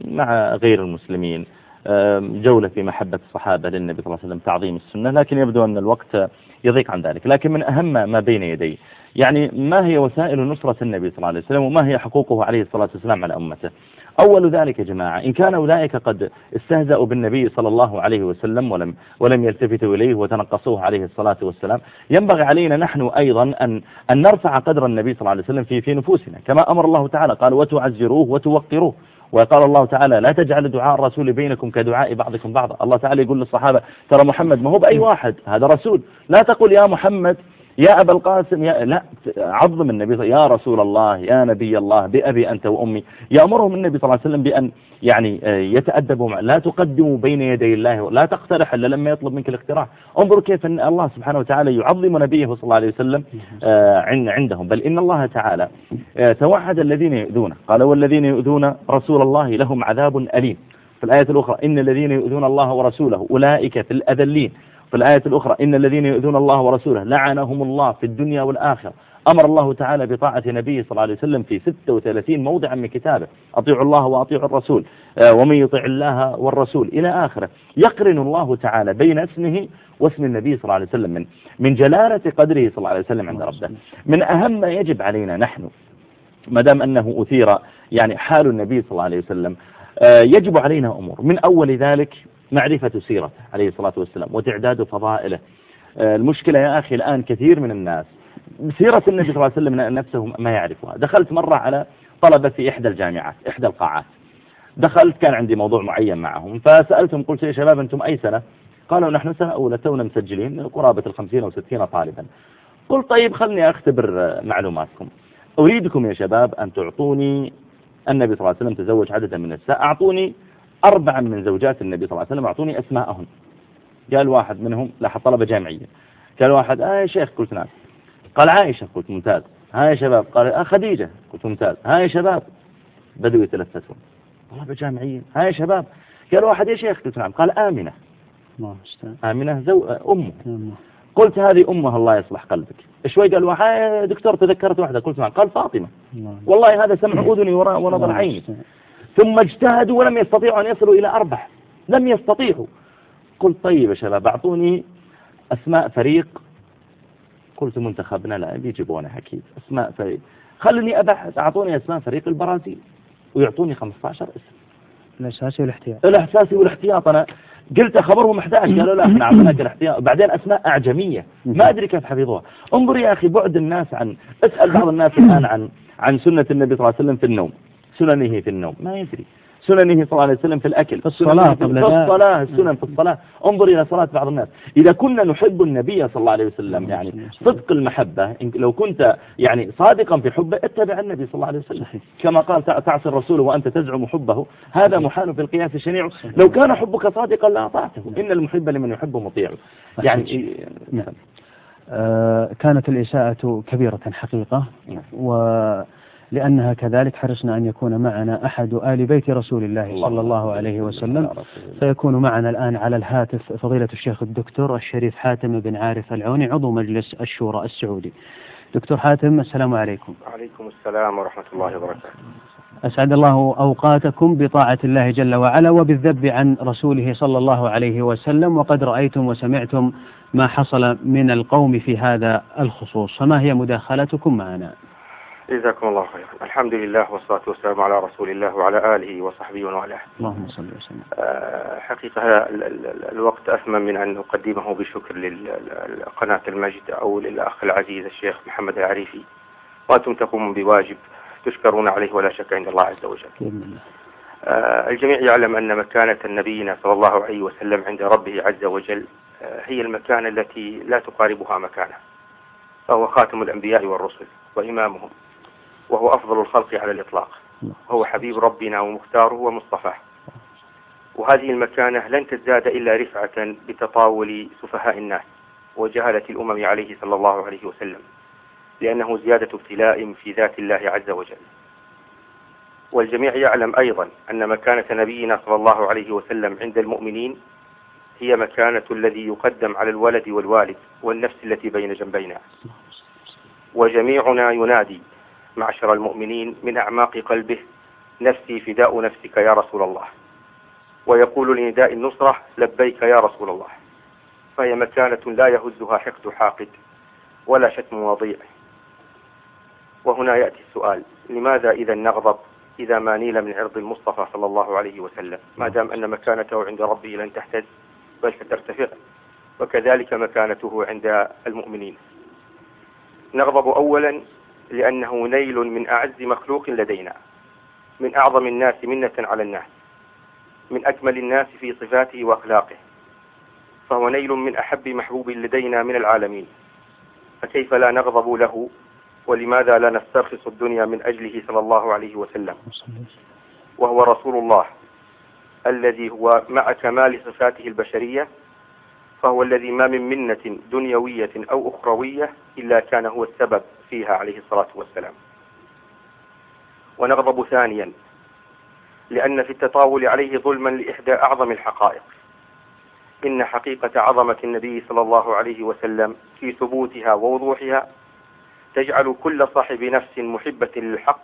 مع غير المسلمين جولة في محبة الصحابة للنبي صلى الله عليه وسلم تعظيم السنة لكن يبدو أن الوقت يضيق عن ذلك. لكن من أهم ما بين يدي يعني ما هي وسائل نصرة النبي صلى الله عليه وسلم وما هي حقوقه عليه الصلاة والسلام على أمته؟ أول ذلك يا جماعة إن كان أولئك قد استهزأوا بالنبي صلى الله عليه وسلم ولم, ولم يلتفتوا إليه وتنقصوه عليه الصلاة والسلام. ينبغي علينا نحن أيضا أن, أن نرفع قدر النبي صلى الله عليه وسلم في, في نفوسنا كما أمر الله تعالى قال وتعزروه وتوقروه. وقال الله تعالى لا تجعل دعاء الرسول بينكم كدعاء بعضكم بعضا. الله تعالى يقول للصحابة ترى محمد ما هو بأي واحد هذا رسول. لا تقول يا محمد يا أبا القاسم يا لا عظم النبي يا رسول الله يا نبي الله بأبي أنت وأمي. يأمرهم النبي صلى الله عليه وسلم بأن يعني آه، يتأدبوا مع لا تقدموا بين يدي الله لا تقترح إلا لما يطلب منك الاقتراح. انظروا كيف أن الله سبحانه وتعالى يعظم نبيه صلى الله عليه وسلم آه، عندهم. بل إن الله تعالى آه، توعد الذين يؤذون قال والذين يؤذون رسول الله لهم عذاب أليم. في الآية الأخرى إن الذين يؤذون الله ورسوله أولئك في الأذلين. في الآية الأخرى إن الذين يؤذون الله ورسوله لعنهم الله في الدنيا والآخرة. أمر الله تعالى بطاعة نبيه صلى الله عليه وسلم في 36 موضعا من كتابه. أطيعوا الله وأطيعوا الرسول. آه، ومن يطع الله والرسول. إلى آخره. يقرن الله تعالى بين اسمه واسم النبي صلى الله عليه وسلم من, من جلالة قدره صلى الله عليه وسلم عند ربه. من أهم ما يجب علينا نحن ما دام أنه أثير يعني حال النبي صلى الله عليه وسلم آه، يجب علينا أمور. من أول ذلك معرفة سيرته عليه الصلاة والسلام وتعداد فضائله. آه، المشكلة يا أخي الآن كثير من الناس سيرة النبي صلى الله عليه وسلم نفسه ما يعرفها. دخلت مرة على طلبة في إحدى الجامعات إحدى القاعات. دخلت كان عندي موضوع معين معهم فسألتهم قلت يا شباب أنتم أي سنة؟ قالوا نحن سنة أولى تونا مسجلين قرابة الخمسين أو ستين طالبا. قلت طيب خلني أختبر معلوماتكم. أريدكم يا شباب أن تعطوني النبي صلى الله عليه وسلم تزوج عددا من النساء أعطوني أربعا من زوجات النبي صلى الله عليه وسلم أعطوني أسماءهن قال واحد منهم لاحظ طلبة جامعية. قال واحد آه يا شيخ قلت نعم. قال عائشة قلت ممتاز. ها يا شباب. قال آه خديجة قلت ممتاز. ها يا شباب. بدوا يتلفتون طلبة جامعيين ها يا شباب. قال واحد يا شيخ قلت نعم. قال آمنة. آمنة زو... أمه قلت هذه أمها الله يصلح قلبك. شوي قال واحد دكتور تذكرت واحدة. قلت نعم. قال فاطمة. والله هذا سمع أذني ونظر عيني. ثم اجتهدوا ولم يستطيعوا أن يصلوا إلى أربع لم يستطيعوا. قلت طيب يا شباب أعطوني أسماء فريق. قلت منتخبنا لا بيجيبونه أكيد. أسماء فريق. خلني أبحث أعطوني أسماء فريق البرازيل ويعطوني 15 اسم. الأساسي والاحتياط. الأساسي والاحتياط. أنا قلت أخبرهم 11 قالوا لا إحنا أعطيناك الاحتياط. بعدين أسماء أعجمية. ما أدري كيف حفظوها. انظر يا أخي بعد الناس عن اسأل بعض الناس الآن عن عن سنة النبي صلى الله عليه وسلم في النوم. سننه في النوم ما يدري. سننه صلى الله عليه وسلم في الأكل في الصلاة في الصلاة السنن في الصلاة. انظر إلى صلاة بعض الناس. إذا كنا نحب النبي صلى الله عليه وسلم يعني صدق المحبة لو كنت يعني صادقا في حبه اتبع النبي صلى الله عليه وسلم. كما قال تعصي الرسول وأنت تزعم حبه. هذا محال في القياس الشنيع لو كان حبك صادقا لأطعته إن المحب لمن يحب مطيع. يعني نعم. آه كانت الإساءة كبيرة حقيقة. نعم. و لأنها كذلك حرصنا أن يكون معنا أحد آل بيت رسول الله صلى الله عليه وسلم. فيكون معنا الآن على الهاتف فضيلة الشيخ الدكتور الشريف حاتم بن عارف العوني عضو مجلس الشورى السعودي. دكتور حاتم السلام عليكم. وعليكم السلام ورحمة الله وبركاته. أسعد الله أوقاتكم بطاعة الله جل وعلا وبالذب عن رسوله صلى الله عليه وسلم وقد رأيتم وسمعتم ما حصل من القوم في هذا الخصوص. فما هي مداخلتكم معنا؟ جزاكم الله خيرا. الحمد لله والصلاة والسلام على رسول الله وعلى آله وصحبه وعلى اللهم صل وسلم. آه، حقيقة الوقت أثمن من أن أقدمه بشكر لقناة المجد أو للأخ العزيز الشيخ محمد العريفي. وأنتم تقومون بواجب تشكرون عليه ولا شك عند الله عز وجل. آه، الجميع يعلم أن مكانة نبينا صلى الله عليه وسلم عند ربه عز وجل آه، هي المكانة التي لا تقاربها مكانة فهو خاتم الأنبياء والرسل وإمامهم. وهو أفضل الخلق على الإطلاق. هو حبيب ربنا ومختاره ومصطفاه. وهذه المكانة لن تزداد إلا رفعة بتطاول سفهاء الناس وجهلة الأمم عليه صلى الله عليه وسلم لأنه زيادة ابتلاء في ذات الله عز وجل. والجميع يعلم أيضا أن مكانة نبينا صلى الله عليه وسلم عند المؤمنين هي مكانة الذي يقدم على الولد والوالد والنفس التي بين جنبينا. وجميعنا ينادي معشر المؤمنين من أعماق قلبه نفسي فداء نفسك يا رسول الله. ويقول لنداء النصرة لبيك يا رسول الله. فهي مكانة لا يهزها حقد حاقد ولا شتم وضيع. وهنا يأتي السؤال لماذا إذا نغضب إذا ما نيل من عرض المصطفى صلى الله عليه وسلم؟ ما دام أن مكانته عند ربه لن تهتز بل سترتفع. وكذلك مكانته عند المؤمنين. نغضب أولا لأنه نيل من أعز مخلوق لدينا من أعظم الناس منة على الناس من أكمل الناس في صفاته وأخلاقه فهو نيل من أحب محبوب لدينا من العالمين فكيف لا نغضب له؟ ولماذا لا نسترخص الدنيا من أجله صلى الله عليه وسلم؟ وهو رسول الله الذي هو مع كمال صفاته البشرية فهو الذي ما من منة دنيوية أو أخروية إلا كان هو السبب فيها عليه الصلاة والسلام. ونغضب ثانيا لأن في التطاول عليه ظلما لإحدى أعظم الحقائق. إن حقيقة عظمة النبي صلى الله عليه وسلم في ثبوتها ووضوحها تجعل كل صاحب نفس محبة للحق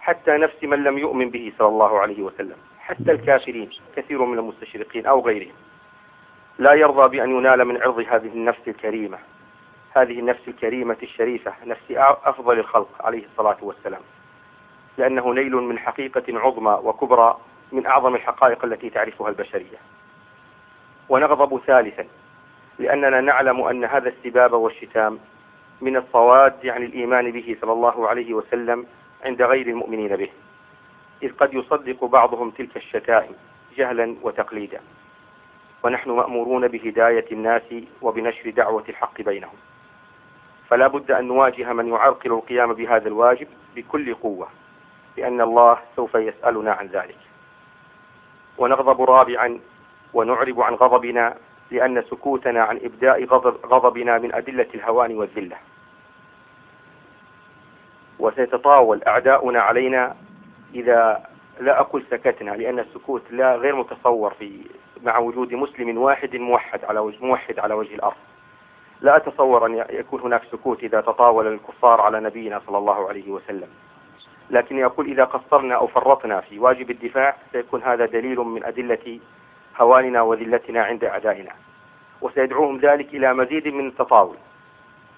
حتى نفس من لم يؤمن به صلى الله عليه وسلم. حتى الكافرين كثير من المستشرقين أو غيرهم. لا يرضى بأن ينال من عرض هذه النفس الكريمة. هذه النفس الكريمة الشريفة نفس أفضل الخلق عليه الصلاة والسلام. لأنه نيل من حقيقة عظمى وكبرى من أعظم الحقائق التي تعرفها البشرية. ونغضب ثالثا لأننا نعلم أن هذا السباب والشتام من الصواد عن الإيمان به صلى الله عليه وسلم عند غير المؤمنين به. إذ قد يصدق بعضهم تلك الشتائم جهلا وتقليدا. ونحن مأمورون بهداية الناس وبنشر دعوة الحق بينهم. فلا بد أن نواجه من يعرقل القيام بهذا الواجب بكل قوة لأن الله سوف يسألنا عن ذلك. ونغضب رابعا ونعرب عن غضبنا لأن سكوتنا عن إبداء غضب غضبنا من أدلة الهوان والذلة. وسيتطاول أعداؤنا علينا إذا لا أقول سكتنا لأن السكوت لا غير متصور في مع وجود مسلم واحد موحد على وجه موحد على وجه الأرض. لا أتصور أن يكون هناك سكوت إذا تطاول الكفار على نبينا صلى الله عليه وسلم. لكن يقول إذا قصرنا أو فرطنا في واجب الدفاع سيكون هذا دليل من أدلة هواننا وذلتنا عند أعدائنا. وسيدعوهم ذلك إلى مزيد من التطاول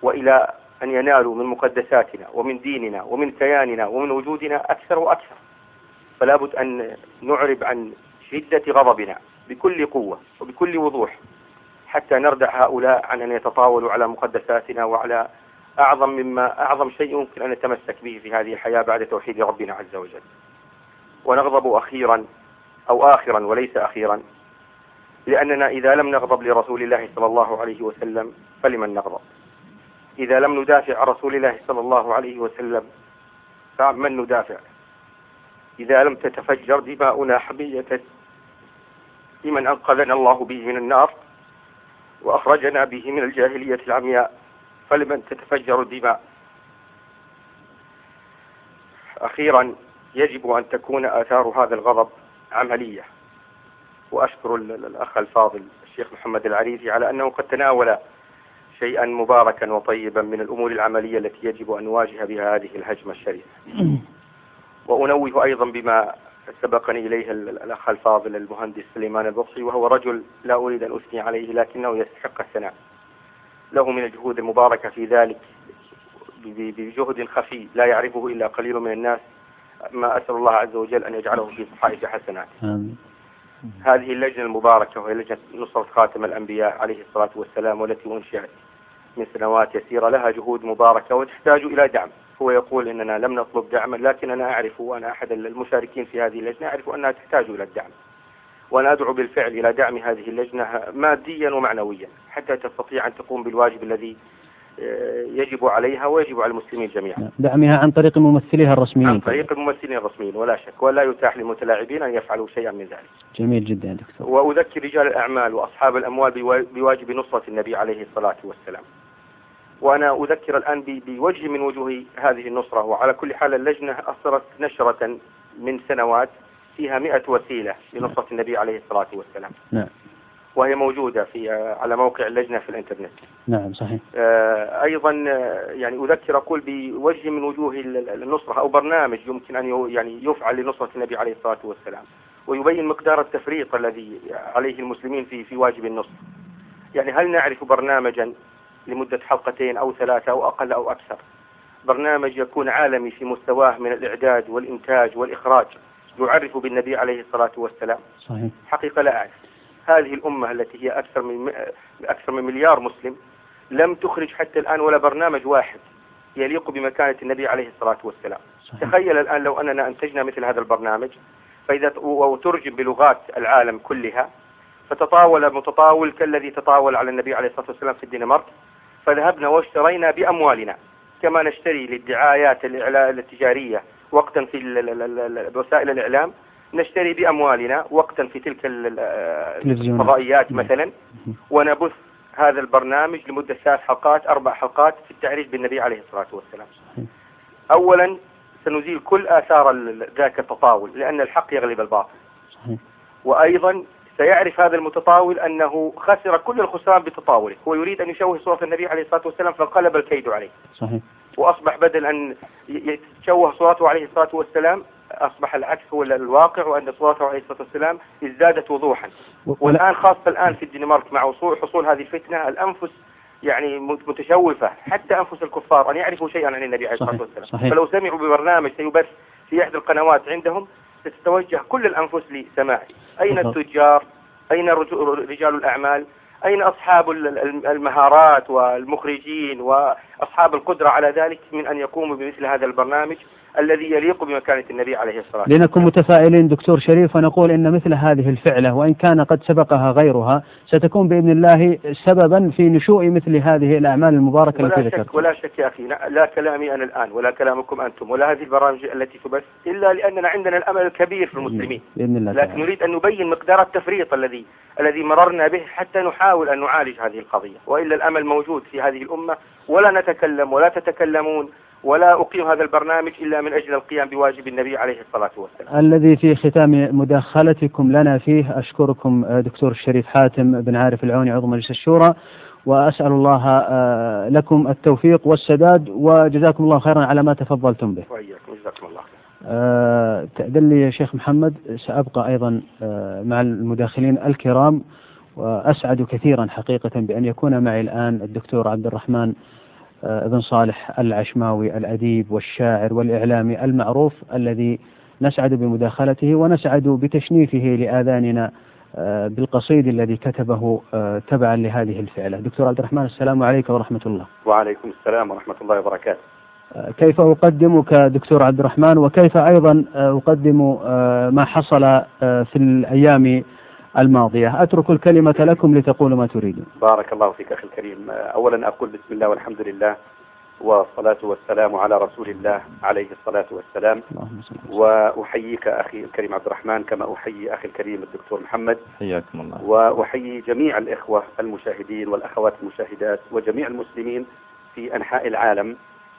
وإلى أن ينالوا من مقدساتنا ومن ديننا ومن كياننا ومن وجودنا أكثر وأكثر. فلا بد أن نعرب عن شدة غضبنا بكل قوة وبكل وضوح. حتى نردع هؤلاء عن أن يتطاولوا على مقدساتنا وعلى أعظم مما أعظم شيء يمكن أن نتمسك به في هذه الحياة بعد توحيد ربنا عز وجل. ونغضب أخيرا أو آخرا وليس أخيرا لأننا إذا لم نغضب لرسول الله صلى الله عليه وسلم فلمن نغضب؟ إذا لم ندافع عن رسول الله صلى الله عليه وسلم فمن ندافع؟ إذا لم تتفجر دماؤنا حمية لمن أنقذنا الله به من النار؟ وأخرجنا به من الجاهلية العمياء فلمن تتفجر الدماء؟ أخيرا يجب أن تكون آثار هذا الغضب عملية. وأشكر الأخ الفاضل الشيخ محمد العريزي على أنه قد تناول شيئا مباركا وطيبا من الأمور العملية التي يجب أن نواجه بها هذه الهجمة الشريفة (clears throat) وأنوه أيضا بما سبقني إليه الأخ الفاضل المهندس سليمان البصري وهو رجل لا أريد أن أثني عليه لكنه يستحق الثناء. له من الجهود المباركة في ذلك بجهد خفي لا يعرفه إلا قليل من الناس. ما أسأل الله عز وجل أن يجعله في صحائف حسنات. آمين. هذه اللجنة المباركة وهي لجنة نصرة خاتم الأنبياء عليه الصلاة والسلام والتي أنشئت من سنوات يسيرة لها جهود مباركة وتحتاج إلى دعم. هو يقول إننا لم نطلب دعما لكن أنا أعرف وأنا أحد المشاركين في هذه اللجنة أعرف أنها تحتاج إلى الدعم. وأنا أدعو بالفعل إلى دعم هذه اللجنة ماديا ومعنويا حتى تستطيع أن تقوم بالواجب الذي آه، يجب عليها ويجب على المسلمين جميعا. دعمها عن طريق ممثليها الرسميين. عن طريق الممثلين الرسميين ولا شك ولا يتاح للمتلاعبين أن يفعلوا شيئا من ذلك. جميل جدا دكتور. وأذكر رجال الأعمال وأصحاب الأموال بواجب نصرة النبي عليه الصلاة والسلام. وأنا أذكر الآن بوجه من وجوه هذه النصرة وعلى كل حال اللجنة أصدرت نشرة من سنوات فيها مئة وسيلة لنصرة النبي عليه الصلاة والسلام. نعم. وهي موجودة في على موقع اللجنة في الإنترنت. نعم صحيح. آه، أيضا يعني أذكر أقول بوجه من وجوه النصرة أو برنامج يمكن أن يعني يفعل لنصرة النبي عليه الصلاة والسلام ويبين مقدار التفريط الذي عليه المسلمين في في واجب النصر. يعني هل نعرف برنامجا؟ لمدة حلقتين أو ثلاثة أو أقل أو أكثر. برنامج يكون عالمي في مستواه من الإعداد والإنتاج والإخراج. يعرف بالنبي عليه الصلاة والسلام. صحيح. حقيقة لا أعرف. هذه الأمة التي هي أكثر من أكثر من مليار مسلم لم تخرج حتى الآن ولا برنامج واحد يليق بمكانة النبي عليه الصلاة والسلام. صحيح. تخيل الآن لو أننا أنتجنا مثل هذا البرنامج. فإذا وترجم بلغات العالم كلها فتطاول متطاول كالذي تطاول على النبي عليه الصلاة والسلام في الدنمارك. فذهبنا واشترينا بأموالنا كما نشتري للدعايات التجارية وقتا في وسائل الإعلام نشتري بأموالنا وقتا في تلك الفضائيات مثلا ونبث هذا البرنامج لمدة ثلاث حلقات أربع حلقات في التعريف بالنبي عليه الصلاة والسلام. أولا سنزيل كل آثار ذاك التطاول لأن الحق يغلب الباطل. وأيضا سيعرف هذا المتطاول أنه خسر كل الخسران بتطاوله. هو يريد أن يشوه صورة النبي عليه الصلاة والسلام فانقلب الكيد عليه. صحيح. وأصبح بدل أن يتشوه صورته عليه الصلاة والسلام أصبح العكس هو الواقع وأن صورته عليه الصلاة والسلام ازدادت وضوحا. والآن خاصة الآن في الدنمارك مع وصول حصول هذه الفتنة الأنفس يعني متشوفة. حتى أنفس الكفار أن يعرفوا شيئا عن النبي عليه الصلاة والسلام. صحيح. فلو سمعوا ببرنامج سيبث في إحدى القنوات عندهم ستتوجه كل الأنفس لسماعه أين التجار؟ أين رجال الأعمال؟ أين أصحاب المهارات والمخرجين وأصحاب القدرة على ذلك من أن يقوموا بمثل هذا البرنامج؟ الذي يليق بمكانة النبي عليه الصلاة والسلام. لنكن متفائلين دكتور شريف ونقول إن مثل هذه الفعلة وإن كان قد سبقها غيرها ستكون بإذن الله سببا في نشوء مثل هذه الأعمال المباركة التي ذكرت ولا شك يا أخي لا كلامي أنا الآن ولا كلامكم أنتم ولا هذه البرامج التي تبث إلا لأننا عندنا الأمل الكبير في المسلمين. بإذن الله لكن نريد أن نبين مقدار التفريط الذي الذي مررنا به حتى نحاول أن نعالج هذه القضية. وإلا الأمل موجود في هذه الأمة ولا نتكلم ولا تتكلمون. ولا أقيم هذا البرنامج إلا من أجل القيام بواجب النبي عليه الصلاة والسلام. الذي في ختام مداخلتكم لنا فيه أشكركم آه، دكتور الشريف حاتم بن عارف العوني عضو مجلس الشورى وأسأل الله آه، لكم التوفيق والسداد وجزاكم الله خيرا على ما تفضلتم به. وإياكم جزاكم الله خيرا. تأذن لي يا شيخ محمد سأبقى أيضا آه، مع المداخلين الكرام وأسعد كثيرا حقيقة بأن يكون معي الآن الدكتور عبد الرحمن آه، بن صالح العشماوي الأديب والشاعر والإعلامي المعروف الذي نسعد بمداخلته ونسعد بتشنيفه لآذاننا آه، بالقصيد الذي كتبه آه، تبعا لهذه الفعلة. دكتور عبد الرحمن السلام عليكم ورحمة الله. وعليكم السلام ورحمة الله وبركاته. كيف أقدمك دكتور عبد الرحمن؟ وكيف أيضا أقدم ما حصل في الأيام الماضية. أترك الكلمة لكم لتقولوا ما تريدون. بارك الله فيك أخي الكريم. أولا أقول بسم الله والحمد لله والصلاة والسلام على رسول الله عليه الصلاة والسلام. وأحييك أخي الكريم عبد الرحمن كما أحيي أخي الكريم الدكتور محمد. حياكم الله. وأحيي جميع الإخوة المشاهدين والأخوات المشاهدات وجميع المسلمين في أنحاء العالم.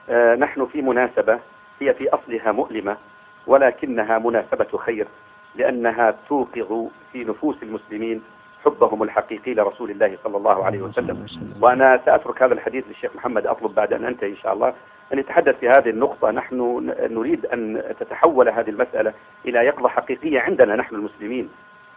آه، نحن في مناسبة هي في أصلها مؤلمة ولكنها مناسبة خير. لأنها توقظ في نفوس المسلمين حبهم الحقيقي لرسول الله صلى الله عليه وسلم. وأنا سأترك هذا الحديث للشيخ محمد أطلب بعد أن أنتهي إن شاء الله أن يتحدث في هذه النقطة. نحن نريد أن تتحول هذه المسألة إلى يقظة حقيقية عندنا نحن المسلمين.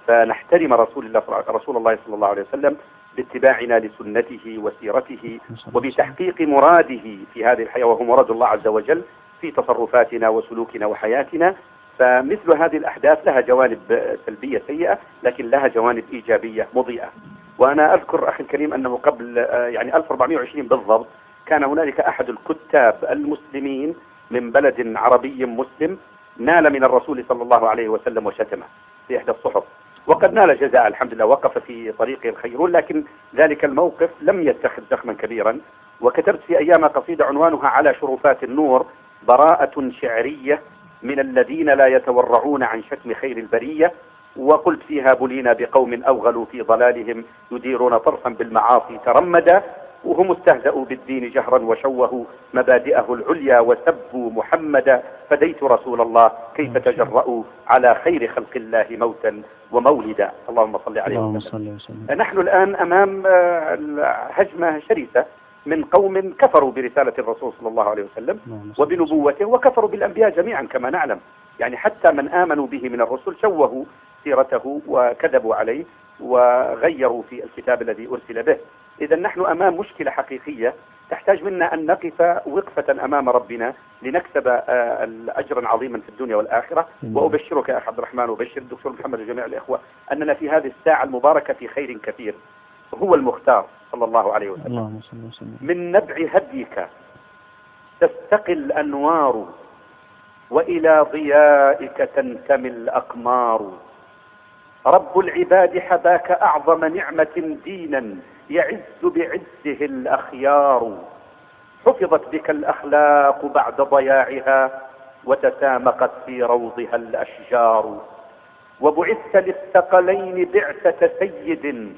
فنحترم رسول الله رسول الله صلى الله عليه وسلم باتباعنا لسنته وسيرته وبتحقيق مراده في هذه الحياة وهو مراد الله عز وجل في تصرفاتنا وسلوكنا وحياتنا. فمثل هذه الأحداث لها جوانب سلبية سيئة لكن لها جوانب إيجابية مضيئة. وأنا أذكر أخي الكريم أنه قبل آه، يعني 1420 بالضبط كان هنالك أحد الكتاب المسلمين من بلد عربي مسلم نال من الرسول صلى الله عليه وسلم وشتمه في إحدى الصحف. وقد نال جزاء الحمد لله وقف في طريقه الخيرون لكن ذلك الموقف لم يتخذ زخما كبيرا. وكتبت في أيام قصيدة عنوانها على شرفات النور براءة شعرية من الذين لا يتورعون عن شتم خير البرية وقلت فيها بلينا بقوم أوغلوا في ضلالهم يديرون طرفا بالمعاصي ترمدا وهم استهزأوا بالدين جهرا وشوهوا مبادئه العليا وسبوا محمدا. فديت رسول الله كيف تجرؤوا على خير خلق الله موتا ومولدا؟ اللهم صل عليه وسلم. نحن الآن أمام آه، هجمة شرسة. من قوم كفروا برسالة الرسول صلى الله عليه وسلم وبنبوته وكفروا بالأنبياء جميعا كما نعلم. يعني حتى من آمنوا به من الرسل شوهوا سيرته وكذبوا عليه وغيروا في الكتاب الذي أرسل به. إذا نحن أمام مشكلة حقيقية. تحتاج منا أن نقف وقفة أمام ربنا لنكسب آه، أجرا عظيما في الدنيا والآخرة. وأبشرك يا أخي عبد الرحمن وأبشر الدكتور محمد وجميع الإخوة أننا في هذه الساعة المباركة في خير كثير. هو المختار صلى الله عليه وسلم. اللهم صل وسلم. من نبع هديك تستقي الأنوار وإلى ضيائك تنتمي الأقمار. رب العباد حباك أعظم نعمة دينا يعز بعزه الأخيار. حفظت بك الأخلاق بعد ضياعها وتسامقت في روضها الأشجار. وبعثت للثقلين بعثة سيد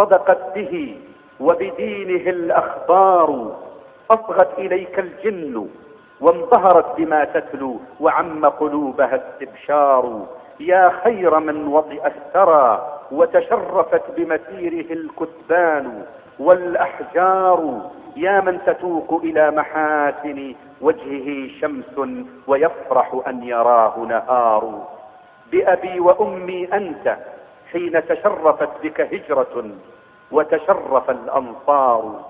صدقت به وبدينه الأخبار أصغت إليك الجن وانبهرت بما تتلو وعم قلوبها استبشار. يا خير من وطئ الثرى وتشرفت بمسيره الكتبان والأحجار. يا من تتوق إلى محاسن وجهه شمس ويفرح أن يراه نهار. بأبي وأمي أنت حين تشرفت بك هجرة وتشرف الأنصار.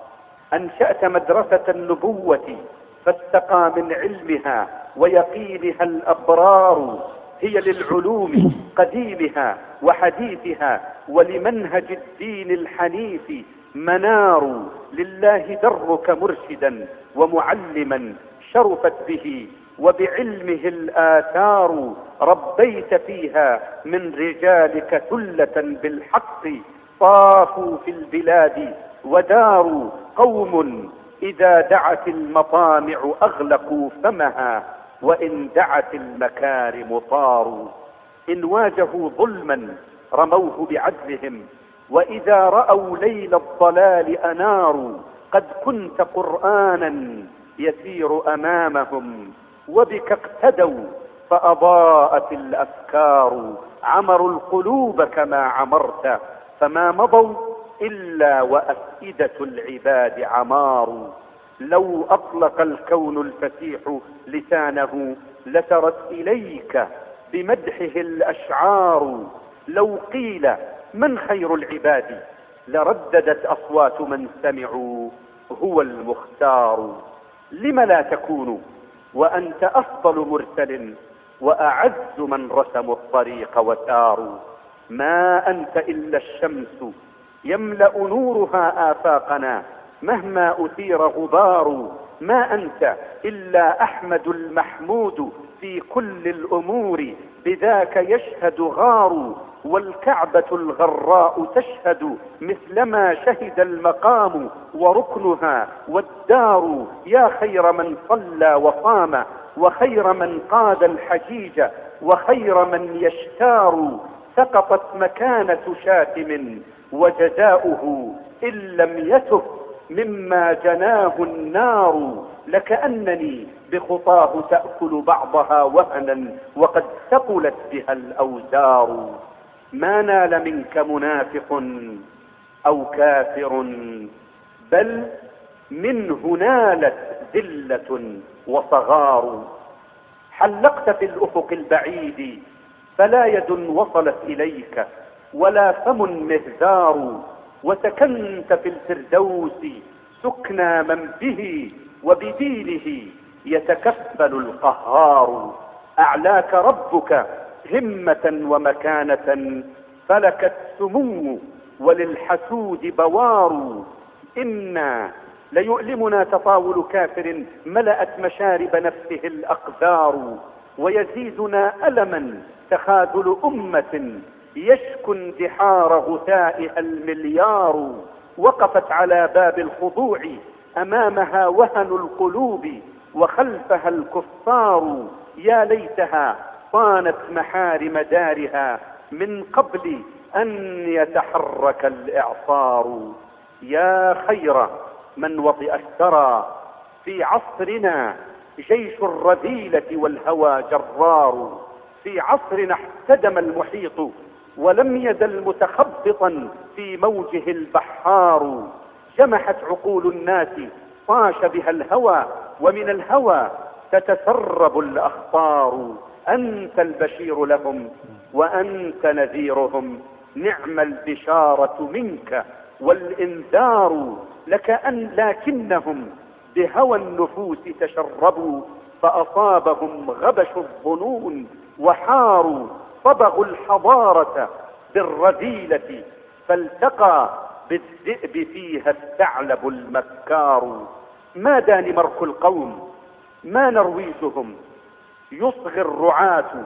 أنشأت مدرسة النبوة فاستقى من علمها ويقينها الأبرار. هي للعلوم قديمها وحديثها ولمنهج الدين الحنيف منار. لله درك مرشدا ومعلما شرفت به وبعلمه الآثار ربيت فيها من رجالك ثلة بالحق طافوا في البلاد وداروا قوم إذا دعت المطامع أغلقوا فمها وإن دعت المكارم طاروا. إن واجهوا ظلما رموه بعدلهم وإذا رأوا ليل الضلال أناروا قد كنت قرآنا يسير أمامهم. وبك اقتدوا فأضاءت الأفكار عمروا القلوب كما عمرت فما مضوا إلا وأفئدة العباد عمار لو أطلق الكون الفسيح لسانه لسرت إليك بمدحه الأشعار لو قيل من خير العباد لرددت أصوات من سمعوا هو المختار لم لا تكون وأنت أفضل مرسل وأعز من رسموا الطريق وساروا ما أنت إلا الشمس يملأ نورها آفاقنا. مهما أثير غبار ما أنت إلا أحمد المحمود في كل الأمور. بذاك يشهد غار والكعبة الغراء تشهد مثلما شهد المقام وركنها والدار يا خير من صلى وصام وخير من قاد الحجيج وخير من يشتار سقطت مكانة شاتم وجزاؤه إن لم يتف مما جناه النار لكأنني بخطاه تأكل بعضها وهنا وقد ثقلت بها الأوزار. ما نال منك منافق أو كافر بل منه نالت ذلة وصغار. حلقت في الأفق البعيد فلا يد وصلت إليك ولا فم مهذار وسكنت في الفردوس سكنى من به وبدينه يتكفل القهار. أعلاك ربك همة ومكانة فلك السمو وللحسود بوار. إنا ليؤلمنا تطاول كافر ملأت مشارب نفسه الأقدار. ويزيدنا ألما تخاذل أمة يشكو اندحار غثائها المليار. وقفت على باب الخضوع أمامها وهن القلوب وخلفها الكفار. يا ليتها صانت محارم دارها من قبل أن يتحرك الإعصار. يا خير من وطئ الثرى في عصرنا جيش الرذيلة والهوى جرار. في عصرنا احتدم المحيط ولم يزل متخبطا في موجه البحار. جمحت عقول الناس طاش بها الهوى ومن الهوى تتسرب الأخطار. أنت البشير لهم وأنت نذيرهم. نعم البشارة منك والإنذار لكأن لكنهم بهوى النفوس تشربوا فأصابهم غبش الظنون وحاروا صبغوا الحضارة بالرذيلة فالتقى بالذئب فيها الثعلب المكار. ما دان مرك القوم؟ ما نرويجهم؟ يصغي الرعاة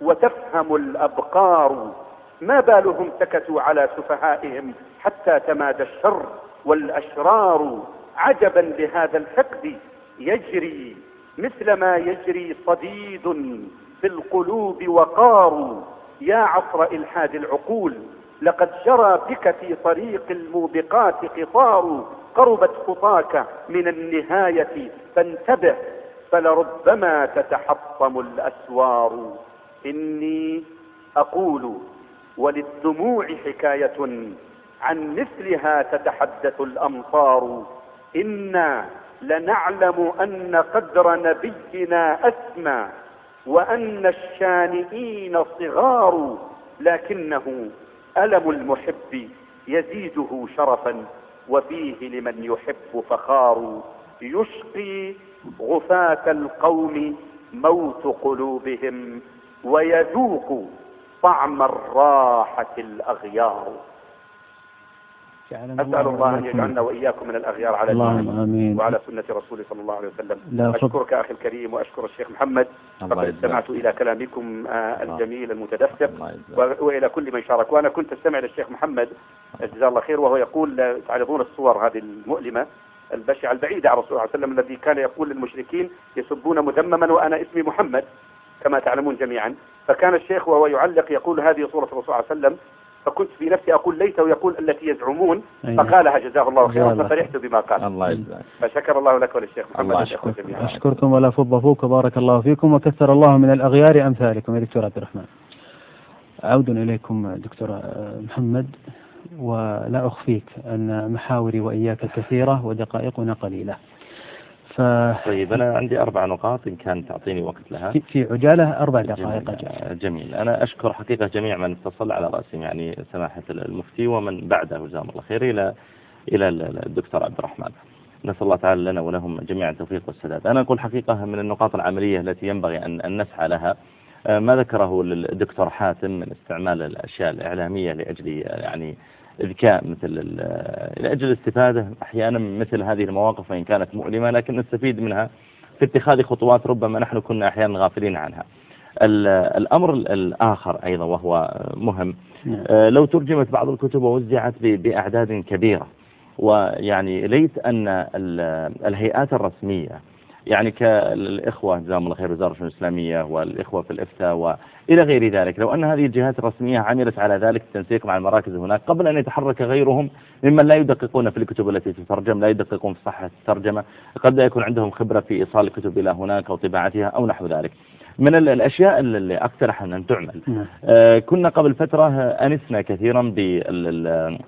وتفهم الأبقار. ما بالهم سكتوا على سفهائهم حتى تمادى الشر والأشرار. عجبا لهذا الحقد يجري مثل ما يجري صديد في القلوب وقار. يا عصر إلحاد العقول لقد جرى بك في طريق الموبقات قطار قربت خطاك من النهاية فانتبه فلربما تتحطم الأسوار. إني أقول وللدموع حكاية عن مثلها تتحدث الأمطار. إنا لنعلم أن قدر نبينا أسمى وأن الشانئين صغار لكنه ألم المحب يزيده شرفا وفيه لمن يحب فخار. يشقي غفاة القوم موت قلوبهم ويذوق طعم الراحة الأغيار. أسأل الله أن يجعلنا وإياكم من الأغيار على آمين. وعلى سنة رسوله صلى الله عليه وسلم. أشكرك أخي الكريم وأشكر الشيخ محمد. فقد. استمعت إلى كلامكم آه، الجميل المتدفق. وإلى كل من شارك. وأنا كنت أستمع للشيخ محمد. جزاه الله خير وهو يقول تعرضون الصور هذه المؤلمة البشعة البعيدة عن الرسول صلى الله عليه وسلم الذي كان يقول للمشركين يسبون مذمما وأنا اسمي محمد كما تعلمون جميعا. فكان الشيخ وهو يعلق يقول هذه صورة الرسول صلى الله عليه وسلم فكنت في نفسي أقول ليته يقول التي يزعمون أي. فقالها جزاه الله خيرا الله ففرحت بما قال. الله يجزاك. فشكر الله لك وللشيخ محمد الله. جميعا. أشكركم ولا فض فوك وبارك الله فيكم وكثر الله من الأغيار أمثالكم. يا دكتور عبد الرحمن. عود إليكم دكتور محمد. ولا أخفيك أن محاوري وإياك كثيرة ودقائقنا قليلة. ففي طيب أنا عندي أربع نقاط إن كان تعطيني وقت لها. في عجالة أربع دقائق جميل. جميل. أنا أشكر حقيقة جميع من اتصل على رأسهم يعني سماحة المفتي ومن بعده. جزاهم الله خير. إلى إلى الدكتور عبد الرحمن. نسأل الله تعالى لنا ولهم جميعا التوفيق والسداد. أنا أقول حقيقة من النقاط العملية التي ينبغي أن نسعى لها. ما ذكره الدكتور حاتم من استعمال الأشياء الإعلامية لأجل يعني إذكاء مثل ال- لأجل الاستفادة أحيانا من مثل هذه المواقف وإن كانت مؤلمة لكن نستفيد منها في اتخاذ خطوات ربما نحن كنا أحيانا غافلين عنها ال- الأمر الآخر أيضا وهو مهم نعم. آه، لو ترجمت بعض الكتب ووزعت بأعداد كبيرة ويعني ليت أن ال- الهيئات الرسمية يعني كالإخوة جزاهم الله خير وزارة الشؤون الإسلامية والإخوة في الإفتاء وإلى غير ذلك. لو أن هذه الجهات الرسمية عملت على ذلك التنسيق مع المراكز هناك قبل أن يتحرك غيرهم ممن لا يدققون في الكتب التي تترجم لا يدققون في صحة الترجمة قد لا يكون عندهم خبرة في إيصال الكتب إلى هناك أو طباعتها أو نحو ذلك. من ال- الأشياء اللي أقترح أن تعمل. نعم. آه، كنا قبل فترة آه، أنسنا كثيرا بال ال-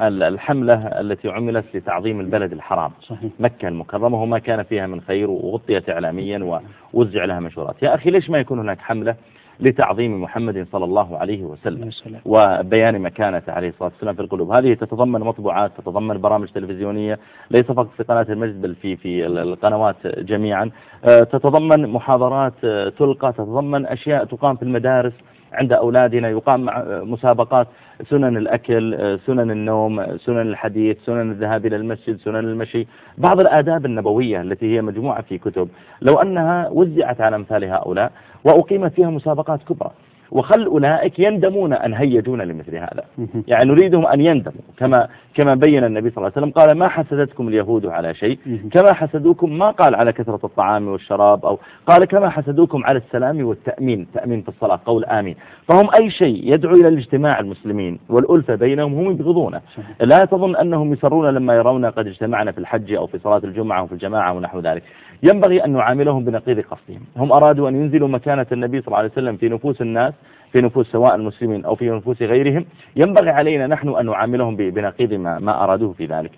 الحملة التي عملت لتعظيم البلد الحرام. صحيح. مكة المكرمة وما كان فيها من خير وغطيت إعلاميا ووزع لها مشورات. يا أخي ليش ما يكون هناك حملة لتعظيم محمد صلى الله عليه وسلم وبيان مكانته عليه الصلاة والسلام في القلوب؟ هذه تتضمن مطبوعات تتضمن برامج تلفزيونية ليس فقط في قناة المجد بل في في ال- القنوات جميعا. آه، تتضمن محاضرات آه، تلقى تتضمن أشياء تقام في المدارس. عند أولادنا يقام مسابقات سنن الأكل سنن النوم سنن الحديث سنن الذهاب إلى المسجد سنن المشي. بعض الآداب النبوية التي هي مجموعة في كتب. لو أنها وزعت على أمثال هؤلاء وأقيمت فيها مسابقات كبرى. وخل أولئك يندمون أن هيجون لمثل هذا. يعني نريدهم أن يندموا كما كما بين النبي صلى الله عليه وسلم قال ما حسدتكم اليهود على شيء. كما حسدوكم ما قال على كثرة الطعام والشراب أو قال كما حسدوكم على السلام والتأمين التأمين في الصلاة قول آمين فهم أي شيء يدعو إلى الاجتماع المسلمين والألفة بينهم هم يبغضونه. لا تظن أنهم يسرون لما يرون قد اجتمعنا في الحج أو في صلاة الجمعة أو في الجماعة ونحو ذلك ينبغي أن نعاملهم بنقيض قصدهم. هم أرادوا أن ينزلوا مكانة النبي صلى الله عليه وسلم في نفوس الناس في نفوس سواء المسلمين أو في نفوس غيرهم. ينبغي علينا نحن أن نعاملهم بنقيض ما, ما أرادوه في ذلك.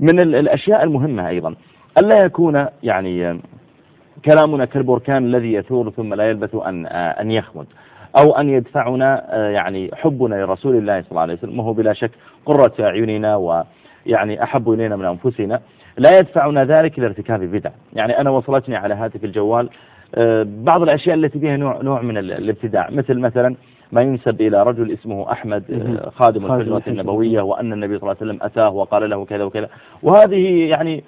من ال- الأشياء المهمة أيضا ألا يكون يعني كلامنا كالبركان الذي يثور ثم لا يلبث أن, أن يخمد أو أن يدفعنا آه، يعني حبنا لرسول الله صلى الله عليه وسلم وهو بلا شك قرة أعيننا ويعني أحب إلينا من أنفسنا. لا يدفعنا ذلك إلى ارتكاب بدع يعني أنا وصلتني على هاتف الجوال آه، بعض الأشياء التي فيها نوع, نوع من ال- الابتداع مثل مثلا ما ينسب إلى رجل اسمه أحمد آه،. خادم الحجرة. النبوية وأن النبي صلى الله عليه وسلم أتاه وقال له كذا وكذا وهذه يعني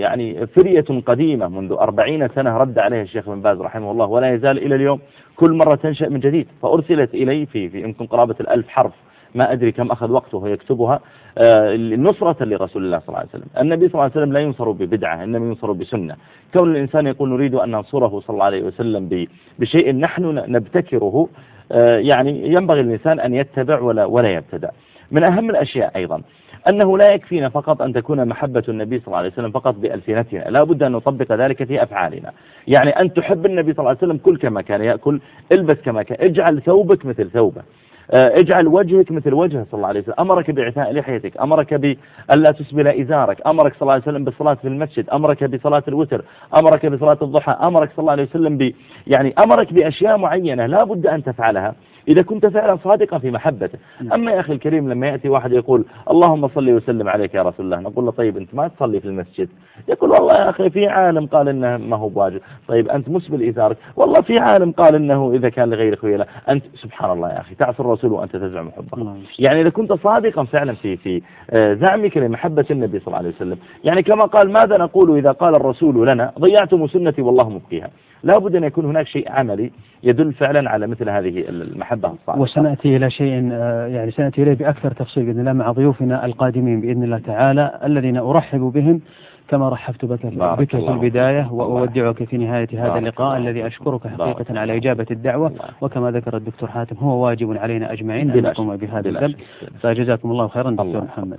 يعني فرية قديمة منذ أربعين سنة رد عليها الشيخ بن باز رحمه الله ولا يزال إلى اليوم كل مرة تنشأ من جديد فأرسلت إلي في في يمكن قرابة الألف حرف ما أدري كم أخذ وقته يكتبها آه، نصرة لرسول الله صلى الله عليه وسلم. النبي صلى الله عليه وسلم لا ينصر ببدعة إنما ينصر بسنة. كون الإنسان يقول نريد أن ننصره صلى الله عليه وسلم بشيء نحن نبتكره آه، يعني ينبغي الإنسان أن يتبع ولا ولا يبتدع. من أهم الأشياء أيضا أنه لا يكفينا فقط أن تكون محبة النبي صلى الله عليه وسلم فقط بألسنتنا لا بد أن نطبق ذلك في أفعالنا. يعني أن تحب النبي صلى الله عليه وسلم كل كما كان يأكل البس كما كان اجعل ثوبك مثل ثوبه. اجعل وجهك مثل وجهه صلى الله عليه وسلم. أمرك بإعفاء لحيتك أمرك بألا تسبل إزارك أمرك صلى الله عليه وسلم بالصلاة في المسجد أمرك بصلاة الوتر أمرك بصلاة الضحى أمرك صلى الله عليه وسلم ب يعني أمرك بأشياء معينة لا بد أن تفعلها. إذا كنت فعلا صادقا في محبته. نعم. أما يا أخي الكريم لما يأتي واحد يقول اللهم صل وسلم عليك يا رسول الله نقول له طيب أنت ما تصلي في المسجد؟ يقول والله يا أخي في عالم قال إنه ما هو بواجب. طيب أنت مسبل إزارك والله في عالم قال إنه إذا كان لغير خويلة أنت سبحان الله يا أخي تعصي الرسول وأنت تزعم حبه يعني إذا كنت صادقا فعلا في في آه، زعمك لمحبة النبي صلى الله عليه وسلم. يعني كما قال ماذا نقول إذا قال الرسول لنا ضيعتم سنتي والله مبقيها. لا بد أن يكون هناك شيء عملي يدل فعلا على مثل هذه المحبة الصادقة وسنأتي إلى شيء يعني سنأتي إليه بأكثر تفصيل بإذن الله مع ضيوفنا القادمين بإذن الله تعالى الذين أرحب بهم كما رحبت بك بك في البداية. وأودعك في نهاية هذا اللقاء الذي. أشكرك حقيقة على. إجابة الدعوة. وكما ذكر الدكتور حاتم هو واجب علينا أجمعين أن نقوم. بهذا الذنب. فجزاكم الله خيرا دكتور محمد.